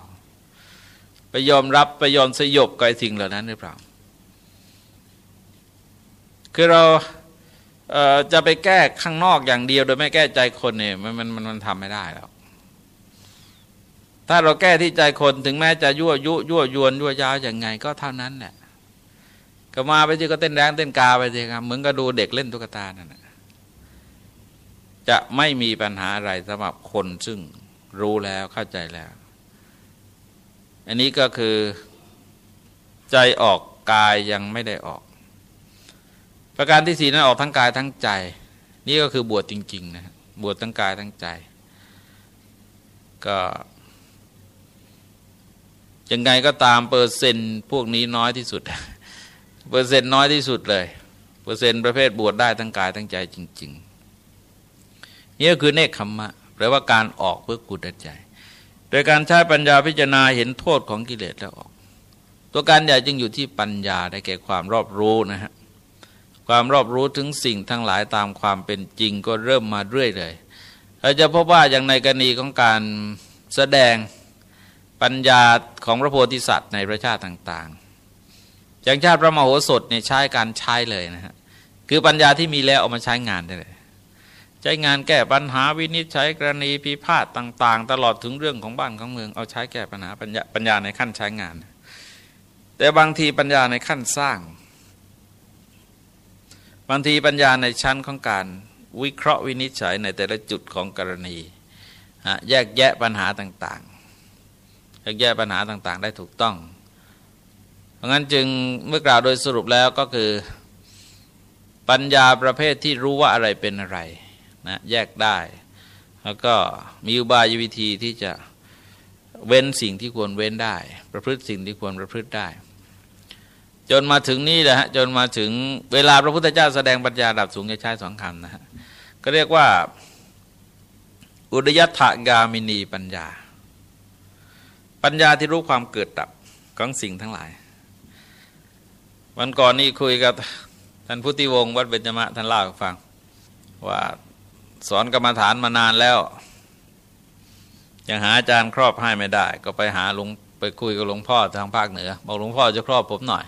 ไปยอมรับไปยอมสยบกับสิ่งเหล่านั้นหรือเปล่า คือเราเจะไปแก้ข้างนอกอย่างเดียว โดยไม่แก้ใจคนเนี่ยมันมันมันมันทำไม่ได้แล้ว ถ้าเราแก้ที่ใจคนถึงแม้จะยั่วยุยั่วยวนยั่วยาวอย่างไงก็เท่านั้นแหละก็มาไปจีก็เต้นแรงเต้นกาไปจีครับเหมือนก็ดูเด็กเล่นตุ๊กตานั่นแหะจะไม่มีปัญหาอะไรสำหรับคนซึ่งรู้แล้วเข้าใจแล้ว อันนี้ก็คือใจออกกายยังไม่ได้ออก ประการที่สี่นั้นออกทั้งกายทั้งใจ นี่ก็คือบวชจริง ๆ นะบวชทั้งกายทั้งใจ ก็ ยังไงก็ตามเปอร์เซ็นต์พวกนี้น้อยที่สุด เปอร์เซ็นต์น้อยที่สุดเลย เปอร์เซ็นต์ประเภทบวชได้ทั้งกายทั้งใจจริง ๆ นี่ก็คือเนคขมมะแปลว่าการออกเพื่อกุศลใจ โดยการใช้ปัญญาพิจารณาเห็นโทษของกิเลสแล้วออก ตัวการใหญ่จึงอยู่ที่ปัญญาได้แก่ความรอบรู้นะฮะความรอบรู้ถึงสิ่งทั้งหลายตามความเป็นจริงก็เริ่มมาเรื่อยเลยเราจะพบว่าอย่างในกรณีของการแสดง ปัญญาของพระโพธิสัตว์ในประชาติต่างๆ อย่างชาติพระมโหสถเนี่ยใช้การใช้เลยนะฮะ คือปัญญาที่มีแล้วเอามาใช้งานได้เลย ใช้งานแก้ปัญหาวินิจฉัยกรณีพิพาทต่าง ๆ ตลอดถึงเรื่องของบ้านของเมือง เอาใช้แก้ปัญหาปัญญาปัญญาในขั้นใช้งาน แต่บางทีปัญญาในขั้นสร้าง บางทีปัญญาในชั้นของการวิเคราะห์วินิจฉัยในแต่ละจุดของกรณี แยกแยะปัญหาต่างๆ แยกแยะปัญหาต่างๆ ได้ถูกต้อง เพราะงั้นจึงเมื่อกล่าวโดยสรุปแล้วก็คือปัญญาประเภทที่รู้ว่าอะไรเป็นอะไรนะแยกได้ แล้วก็มีอุบายวิธีที่จะเว้นสิ่งที่ควรเว้นได้ ประพฤติสิ่งที่ควรประพฤติได้ จนมาถึงนี่แหละฮะจนมาถึงเวลาพระพุทธเจ้าแสดงปัญญาดับสูงจะใช้สองคำนะฮะก็เรียกว่า อุดยัตถกามินีปัญญา ปัญญาที่รู้ความเกิดดับของสิ่งทั้งหลาย วันก่อนนี่คุยกับท่านพุทธิวงศ์วัดเบญจมะท่านเล่าให้ฟัง ว่าสอนกรรมฐานมานานแล้ว ยังหาอาจารย์ครอบให้ไม่ได้ ก็ไปหาหลวงไปคุยกับหลวงพ่อทางภาคเหนือ บอกหลวงพ่อจะครอบผมหน่อย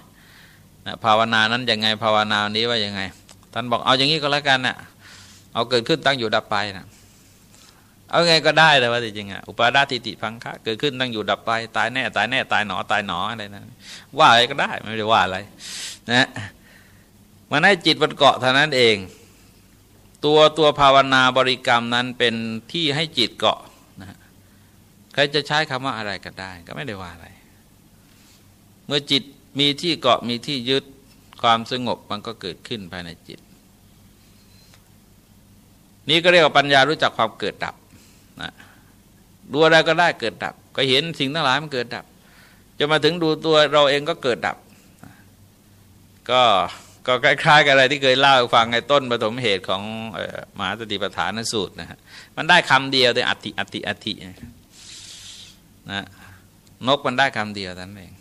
นะภาวนานั้นยังไงภาวนานี้ว่ายังไง ท่านบอกเอาอย่างนี้ก็แล้วกันนะ่ะเอาเกิดขึ้นตั้งอยู่ดับไปนะ เอาไงก็ได้แต่ว่าจริงๆอะอุปาดาทิติพังคะเกิดขึ้นตั้งอยู่ดับไปตายแน่ตายแน่ตายหนอตายหนออะไรนะว่าอะไรก็ได้ไม่ได้ว่าอะไรนะมันให้จิตมันเกาะเท่านั้นเอง ตัวตัวภาวนาบริกรรมนั้นเป็นที่ให้จิตเกาะนะใครจะใช้คำว่าอะไรก็ได้ ก็ไม่ได้ว่าอะไร เมื่อจิตมีที่เกาะมีที่ยึดความสงบมันก็เกิดขึ้นภายในจิต นี่ก็เรียกว่าปัญญารู้จักความเกิดดับ นะดูอะไรก็ได้เกิดดับ ก็เห็นสิ่งทั้งหลายมันเกิดดับ จะมาถึงดูตัวเราเองก็เกิดดับ ก็ก็คล้ายๆกับอะไรที่เคยเล่าฟังในต้นปฐมเหตุของมหาสติปัฏฐานสูตรนะฮะมันได้คำเดียวแต่อัติอัติอัตินะนกมันได้คำเดียวนั่นเอง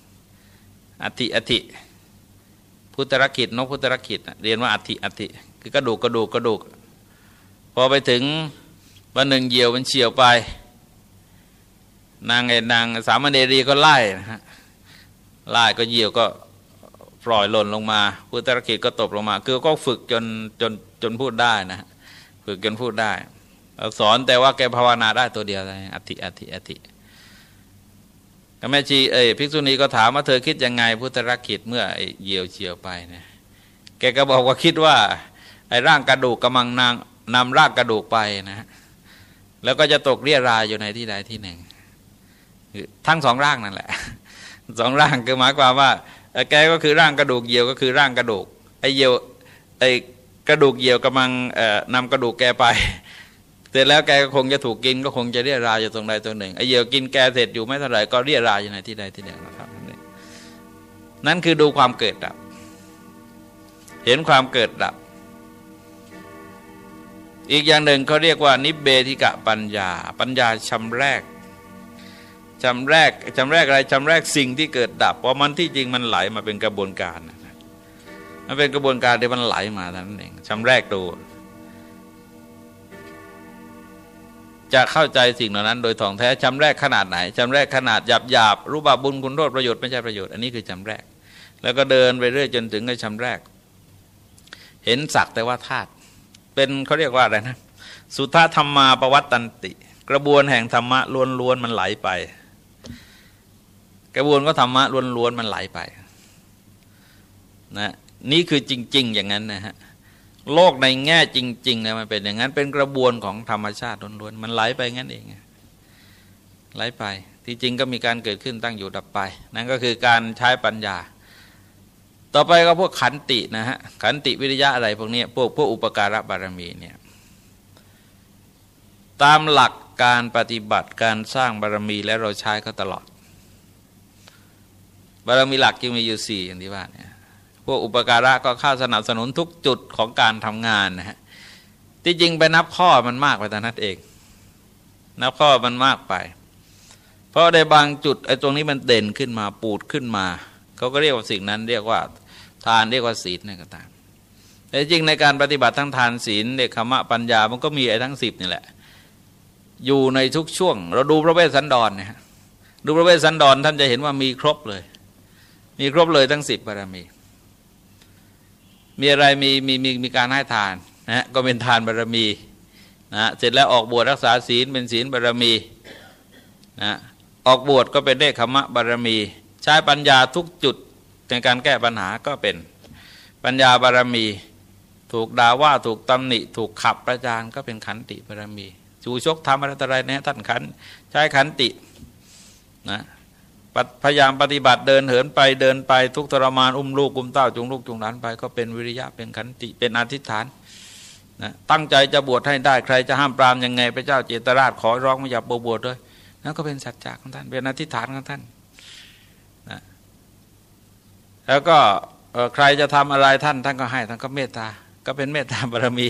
อัติอัติพุทธรกิจนกพุทธรกิจ เรียนว่าอัติอัติคือกระดูกกระดูกกระดูก พอไปถึง วันหนึ่งเหยี่ยวมันเฉียวไป นางไอ้นางสามเณรีก็ไล่นะฮะไล่ก็เหยี่ยวก็ปล่อยหล่นลงมาพุทธรกิจก็ตกลงมา คือก็ฝึกจนจนจนพูดได้นะฝึกจนพูดได้สอนแต่ว่าแกภาวนาได้ตัวเดียวเลยอธิอธิอธิก็แม่ชีเอ้ยภิกษุณีก็ถามว่าเธอคิดยังไง พุทธรักขิตเมื่อเหยี่ยวเฉียวไปนะแกก็บอกว่าคิดว่าไอ้ร่างกระดูกกำลังนางนำร่างกระดูกไปนะ แล้วก็จะตกเรียรายอยู่ในที่ใดที่หนึ่ง ทั้งสองร่างนั่นแหละสองร่างคือหมายความว่าแกก็คือร่างกระดูกเยี่ยวก็คือร่างกระดูกไอเยี่ยวไอกระดูกเยี่ยวกำลังนำกระดูกแกไปเสร็จแล้วแกก็คงจะถูกกินก็คงจะเรียรายอยู่ตรงใดตรงหนึ่งไอเยี่ยวกินแกเสร็จอยู่ไม่เท่าไหร่ก็เรียรายอยู่ในที่ใดที่หนึ่งนะครับนั่นคือดูความเกิดดับ เห็นความเกิดดับ อีกอย่างหนึ่งเขาเรียกว่า นิเบธิกะปัญญา ปัญญาชำแรกจำแรกจำแรกอะไรจำแรกสิ่งที่เกิดดับเพราะมันที่จริงมันไหลมาเป็นกระบวนการมันเป็นกระบวนการที่มันไหลมาท่านเองจำแรกดูจะเข้าใจสิ่งเหล่านั้น โดยท่องแท้จำแรกขนาดไหนจำแรกขนาดหยาบหยาบรู้บาปบุญคุณโทษประโยชน์ไม่ใช่ประโยชน์อันนี้คือจำแรก แล้วก็เดินไปเรื่อยจนถึงในจำแรก เห็นสักแต่ว่าธาตุ เป็นเขาเรียกว่าอะไรนะ สุทธธรรมาปวัตตันติ กระบวนแห่งธรรมะล้วนๆมันไหลไป กระบวนก็ธรรมะล้วนๆมันไหลไปนะนี่คือจริง ๆ อย่างนั้นนะฮะโลกในแง่จริงๆนะมันเป็นอย่างนั้นเป็นกระบวนของธรรมชาติล้วนๆมันไหลไปงั้นเองไหลไป ที่จริงก็มีการเกิดขึ้นตั้งอยู่ดับไป นั่นก็คือการใช้ปัญญา ต่อไปก็พวกขันตินะฮะขันติวิริยะอะไรพวกนี้พวกพวกอุปการะบารมีเนี่ยตามหลักการปฏิบัติการสร้างบารมีและเราใช้ก็ตลอด บารมีหลักจึงมีอยู่สี่อย่างที่ว่าเนี่ยพวกอุปการะก็ข้าสนับสนุนทุกจุดของการทำงานนะฮะที่จริงไปนับข้อมันมากไปแต่นั้นเอง นับข้อมันมากไป เพราะในบางจุดไอ้ตรงนี้มันเด่นขึ้นมาปูดขึ้นมา เขาก็เรียกว่าสิ่งนั้นเรียกว่าทานเรียกว่าศีลนี่นก็ตามแต่จริงในการปฏิบัติทั้งทานศีลเด็กขมะปัญญามันก็มีไอ้ทั้งสิบนี่แหละ อยู่ในทุกช่วง เราดูพระเวสสันดรเนี่ยดูพระเวสสันดรท่านจะเห็นว่ามีครบเลย มีครบเลยทั้งสิบบารมี มีอะไรมีมีมีมีการให้ทานนะก็เป็นทานบารมีนะเสร็จแล้วออกบวชรักษาศีลเป็นศีลบารมีนะออกบวชก็เป็นเนคขมะบารมี ช้ปัญญาทุกจุดในการแก้ปัญหาก็เป็นปัญญาบารมี ถูกด่าว่าถูกตำหนิ ถูกขับประจานก็เป็นขันติบารมีชูชกทำอะไรต่ออะไรเนี่ยท่านขันใช้ขันตินะพยายามปฏิบัติเดินเหินไปเดินไปทุกทรมานอุ้มลูกอุ้มเต้าจุงลูกจุงหลานไป ก็เป็นวิริยะเป็นขันติเป็นอธิษฐานนะตั้งใจจะบวชให้ได้ใครจะห้ามปรามยังไง พระเจ้าเจตราชขอร้องไม่อย่าบวชด้วยนั่นก็เป็นสัจจะของท่านเป็นอธิษฐานของท่านน แล้วก็ใครจะทำอะไรท่านท่านก็ให้ท่านก็เมตตา ก็เป็นเมตตาบารมี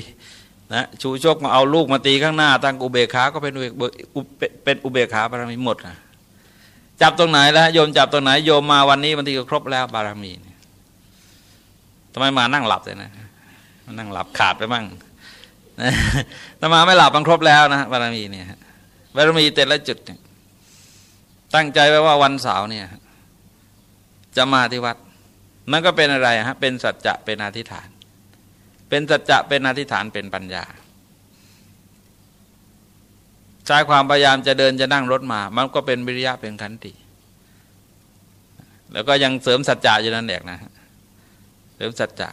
นะชูชกมาเอาลูกมาตีข้างหน้าตั้งอุเบกขาก็เป็นอุเป็นอุเบกขาบารมีหมดนะจับตรงไหนแล้วโยมจับตรงไหนโยมมาวันนี้บางทีก็ครบแล้วบารมีทำไมมานั่งหลับเลยนะมานั่งหลับขาดไปมั่งถ้ามาไม่หลับมันครบแล้วนะบารมีเนี่ยบารมีแต่ละจุดตั้งใจไว้ว่าวันเสาร์เนี่ยจะมาที่วัด มันก็เป็นอะไรฮะเป็นสัจจะเป็นอธิษฐาน เป็นสัจจะเป็นอธิษฐานเป็นปัญญาใช้ความพยายามจะเดินจะนั่งรถมา มันก็เป็นวิริยะเป็นขันติแล้วก็ยังเสริมสัจจะอยู่นั่นเองนะเสริมสัจจะ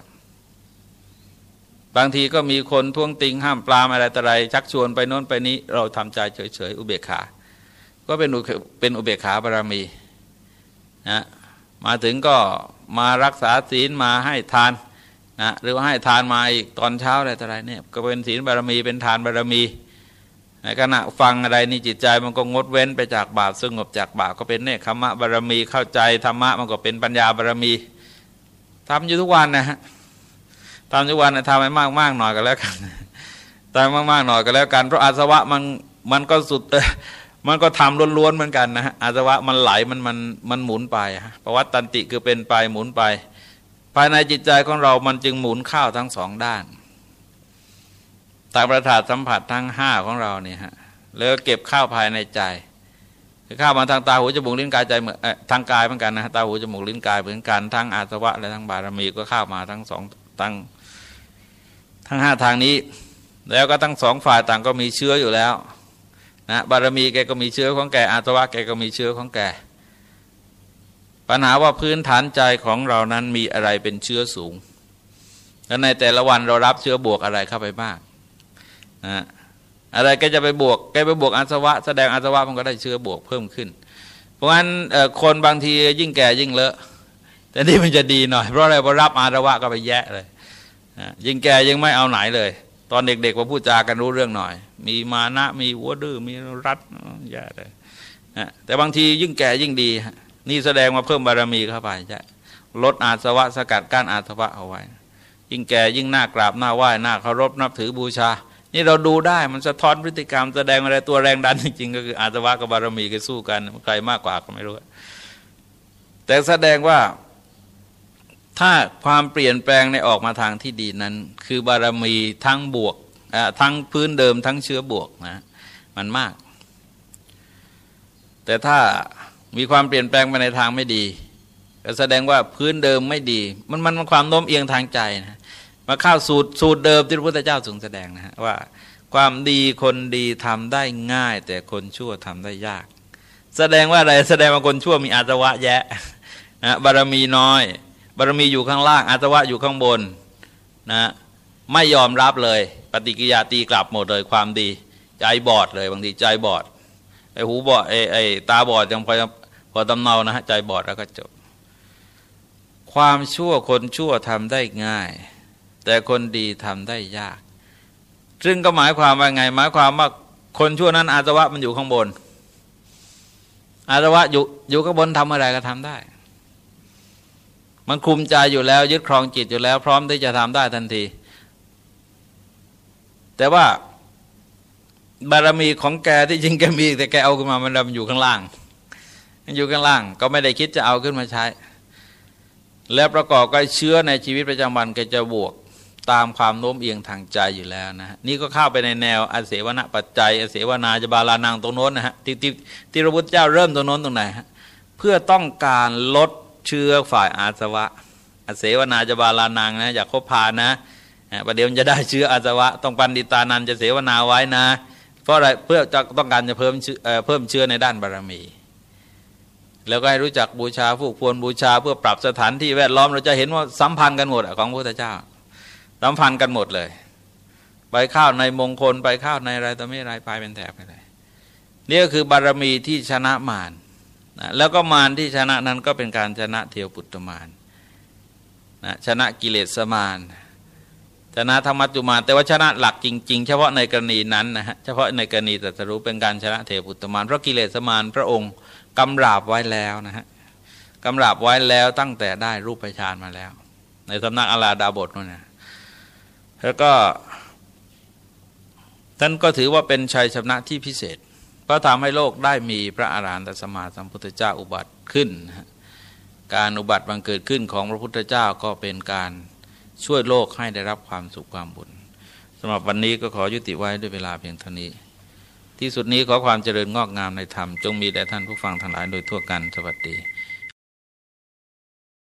บางทีก็มีคนท้วงติงห้ามปลามอะไรต่ออะไร ชักชวนไปโน้นไปนี้ เราทำใจเฉยๆ อุเบกขา ก็เป็นเป็นอุเบกขาบารมีนะมาถึงก็ มารักษาศีลมาให้ทานนะหรือว่าให้ทานมาอีกตอนเช้าอะไรต่ออะไรเนี่ยก็เป็นศีลบารมีเป็นทานบารมีในขณะฟังอะไรนี่จิตใจมันก็งดเว้นไปจากบาปสงบจากบาปก็เป็นเนคขมะบารมีเข้าใจธรรมะมันก็เป็นปัญญาบารมีทำอยู่ทุกวันนะฮะทำทุกวันนะทำให้มากมากหน่อยก็แล้วกันทำมากมากหน่อยก็แล้วกันเพราะอาสวะมันมันก็สุด มันก็ทำล้วนๆเหมือนกันนะฮะอาสวะมันไหลมันมันมันหมุนไปฮะประวัติตันติคือเป็นไปหมุนไป ภายในจิตใจของเรามันจึงหมุนข้าวทั้งสองด้านตามประสาทสัมผัสทั้งห้าของเราเนี่ยฮะแล้วเก็บข้าวภายในใจเข้าวมาทางตาหูจมูกลิ้นกายใจเหมือนทางกายเหมือนกันนะตาหูจมูกลิ้นกายเหมือนกันทั้งอาสวะและทั้งบารมีก็ข้าวมาทั้งสองทั้งทั้งห้าทางนี้ แล้วก็ทั้งสองฝ่ายต่างก็มีเชื้ออยู่แล้ว นะบารมีแกก็มีเชื้อของแกอาสวะแกก็มีเชื้อของแก ปัญหาว่าพื้นฐานใจของเรานั้นมีอะไรเป็นเชื้อสูง แล้วในแต่ละวันเรารับเชื้อบวกอะไรเข้าไปบ้างนะอะไรแกจะไปบวกแกไปบวกอาสวะ แสดงอาสวะมันก็ได้เชื้อบวกเพิ่มขึ้น เพราะฉะนั้นคนบางทียิ่งแก่ยิ่งเลอะ แต่นี่มันจะดีหน่อย เพราะอะไรพอรับอาสวะก็ไปแยะเลยยิ่งแก่ยิ่งไม่เอาไหนเลย ตอนเด็กๆพอพูดจากันรู้เรื่องหน่อย มีมานะมีวัวดื้อมีรัดแย่เลยแต่บางทียิ่งแก่ยิ่งดี นี่แสดงมาเพิ่มบารมีเข้าไปจะลดอาสวะสกัดกั้นอาสวะเอาไว้ ยิ่งแก่ยิ่งหน้ากราบหน้าไหว้หน้าเคารพนับถือบูชา นี่เราดูได้มันสะท้อนพฤติกรรมแสดงอะไรตัวแรงดันจริงๆก็คืออาสวะกับบารมีก็สู้กันใครมากกว่าก็ไม่รู้แต่แสดงว่า ถ้าความเปลี่ยนแปลงในออกมาทางที่ดีนั้น คือบารมีทั้งบวกทั้งพื้นเดิมทั้งเชื้อบวกนะมันมาก แต่ถ้ามีความเปลี่ยนแปลงไปในทางไม่ดีก็แสดงว่าพื้นเดิมไม่ดี มันมันความโน้มเอียงทางใจนะมาเข้าสูตรสูตรเดิมที่พระพุทธเจ้าทรงแสดงนะฮะว่า ความดีคนดีทำได้ง่าย แต่คนชั่วทำได้ยาก แสดงว่าอะไรแสดงว่าคนชั่วมีอาสวะแยะนะบารมีน้อย บารมีอยู่ข้างล่างอาสวะอยู่ข้างบนนะไม่ยอมรับเลย ปฏิกิยาตีกลับหมดเลยความดี ใจบอดเลยบางทีใจบอดไอ้หูบอดไอ้ไอ้ตาบอดยังพอพอตำเนานะฮะใจบอดแล้วก็จบ ความชั่วคนชั่วทำได้ง่าย แต่คนดีทำได้ยาก ซึ่งก็หมายความว่าไง หมายความว่าคนชั่วนั้นอาสวะมันอยู่ข้างบน อาสวะอยู่อยู่ข้างบนทำอะไรก็ทำได้ มันคุมใจอยู่แล้ว ยึดครองจิตอยู่แล้ว พร้อมที่จะทำได้ทันที แต่ว่าบารมีของแกที่จริงแกมีแต่แกเอาขึ้นมามันดำอยู่ข้างล่างมันอยู่ข้างล่าง ก็ไม่ได้คิดจะเอาขึ้นมาใช้ แล้วประกอบกับเชื้อในชีวิตประจำวันแกจะบวกตามความโน้มเอียงทางใจอยู่แล้วนะฮะนี่ก็เข้าไปในแนวอาเสวนาปัจจัยอาเสวนาจะบาลานังตรงโน้นนะฮะที่ที่ที่พระพุทธเจ้าเริ่มตรงโน้นตรงไหนฮะเพื่อต้องการลด เชื้อฝ่ายอาสวะอาเสวนาจะบาลานังนะอยากคบพานะประเดี๋ยวจะได้เชื้ออาสวะ ต้องปันดิตานันจะเสวนาไว้นะ เพราะอะไรเพื่อจะต้องการจะเพิ่มเพิ่มเชื้อในด้านบารมี แล้วก็ให้รู้จักบูชาผู้ควรบูชาเพื่อปรับสถานที่แวดล้อมเราจะเห็นว่าสัมพันธ์กันหมดของพระพุทธเจ้า สัมพันธ์กันหมดเลย ไปข้าวในมงคลไปข้าวในอะไรต่อไม่อะไรไปเป็นแถบไปเลยนี่ก็คือบารมีที่ชนะมาร นะแล้วก็มารที่ชนะนั้นก็เป็นการชนะเทวปุตตมารนะชนะกิเลสมารชนะธรรมจุมารแต่ว่าชนะหลักจริง ๆ เฉพาะในกรณีนั้นนะฮะเฉพาะในกรณีแต่สรู้เป็นการชนะเทวปุตตมารเพราะกิเลสมารพระองค์กำราบไว้แล้วนะฮะกำราบไว้แล้วตั้งแต่ได้รูปฌานมาแล้ว ในสำนักอาลาดาบทนั่นนะแล้วก็ท่านก็ถือว่าเป็นชัยชนะที่พิเศษ พระทำให้โลกได้มีพระอาหารหันตสมมาสัมพุทธเจ้าอุบัติขึ้น การอุบัติบังเกิดขึ้นของพระพุทธเจ้าก็เป็นการช่วยโลกให้ได้รับความสุขความบุญสำหรับวันนี้ก็ขอยุติไว้ด้วยเวลาเพียงเท่านี้ ที่สุดนี้ขอความเจริญงอกงามในธรรม จงมีแด่ท่านผู้ฟังทั้งหลายโดยทั่วกันสวัสดี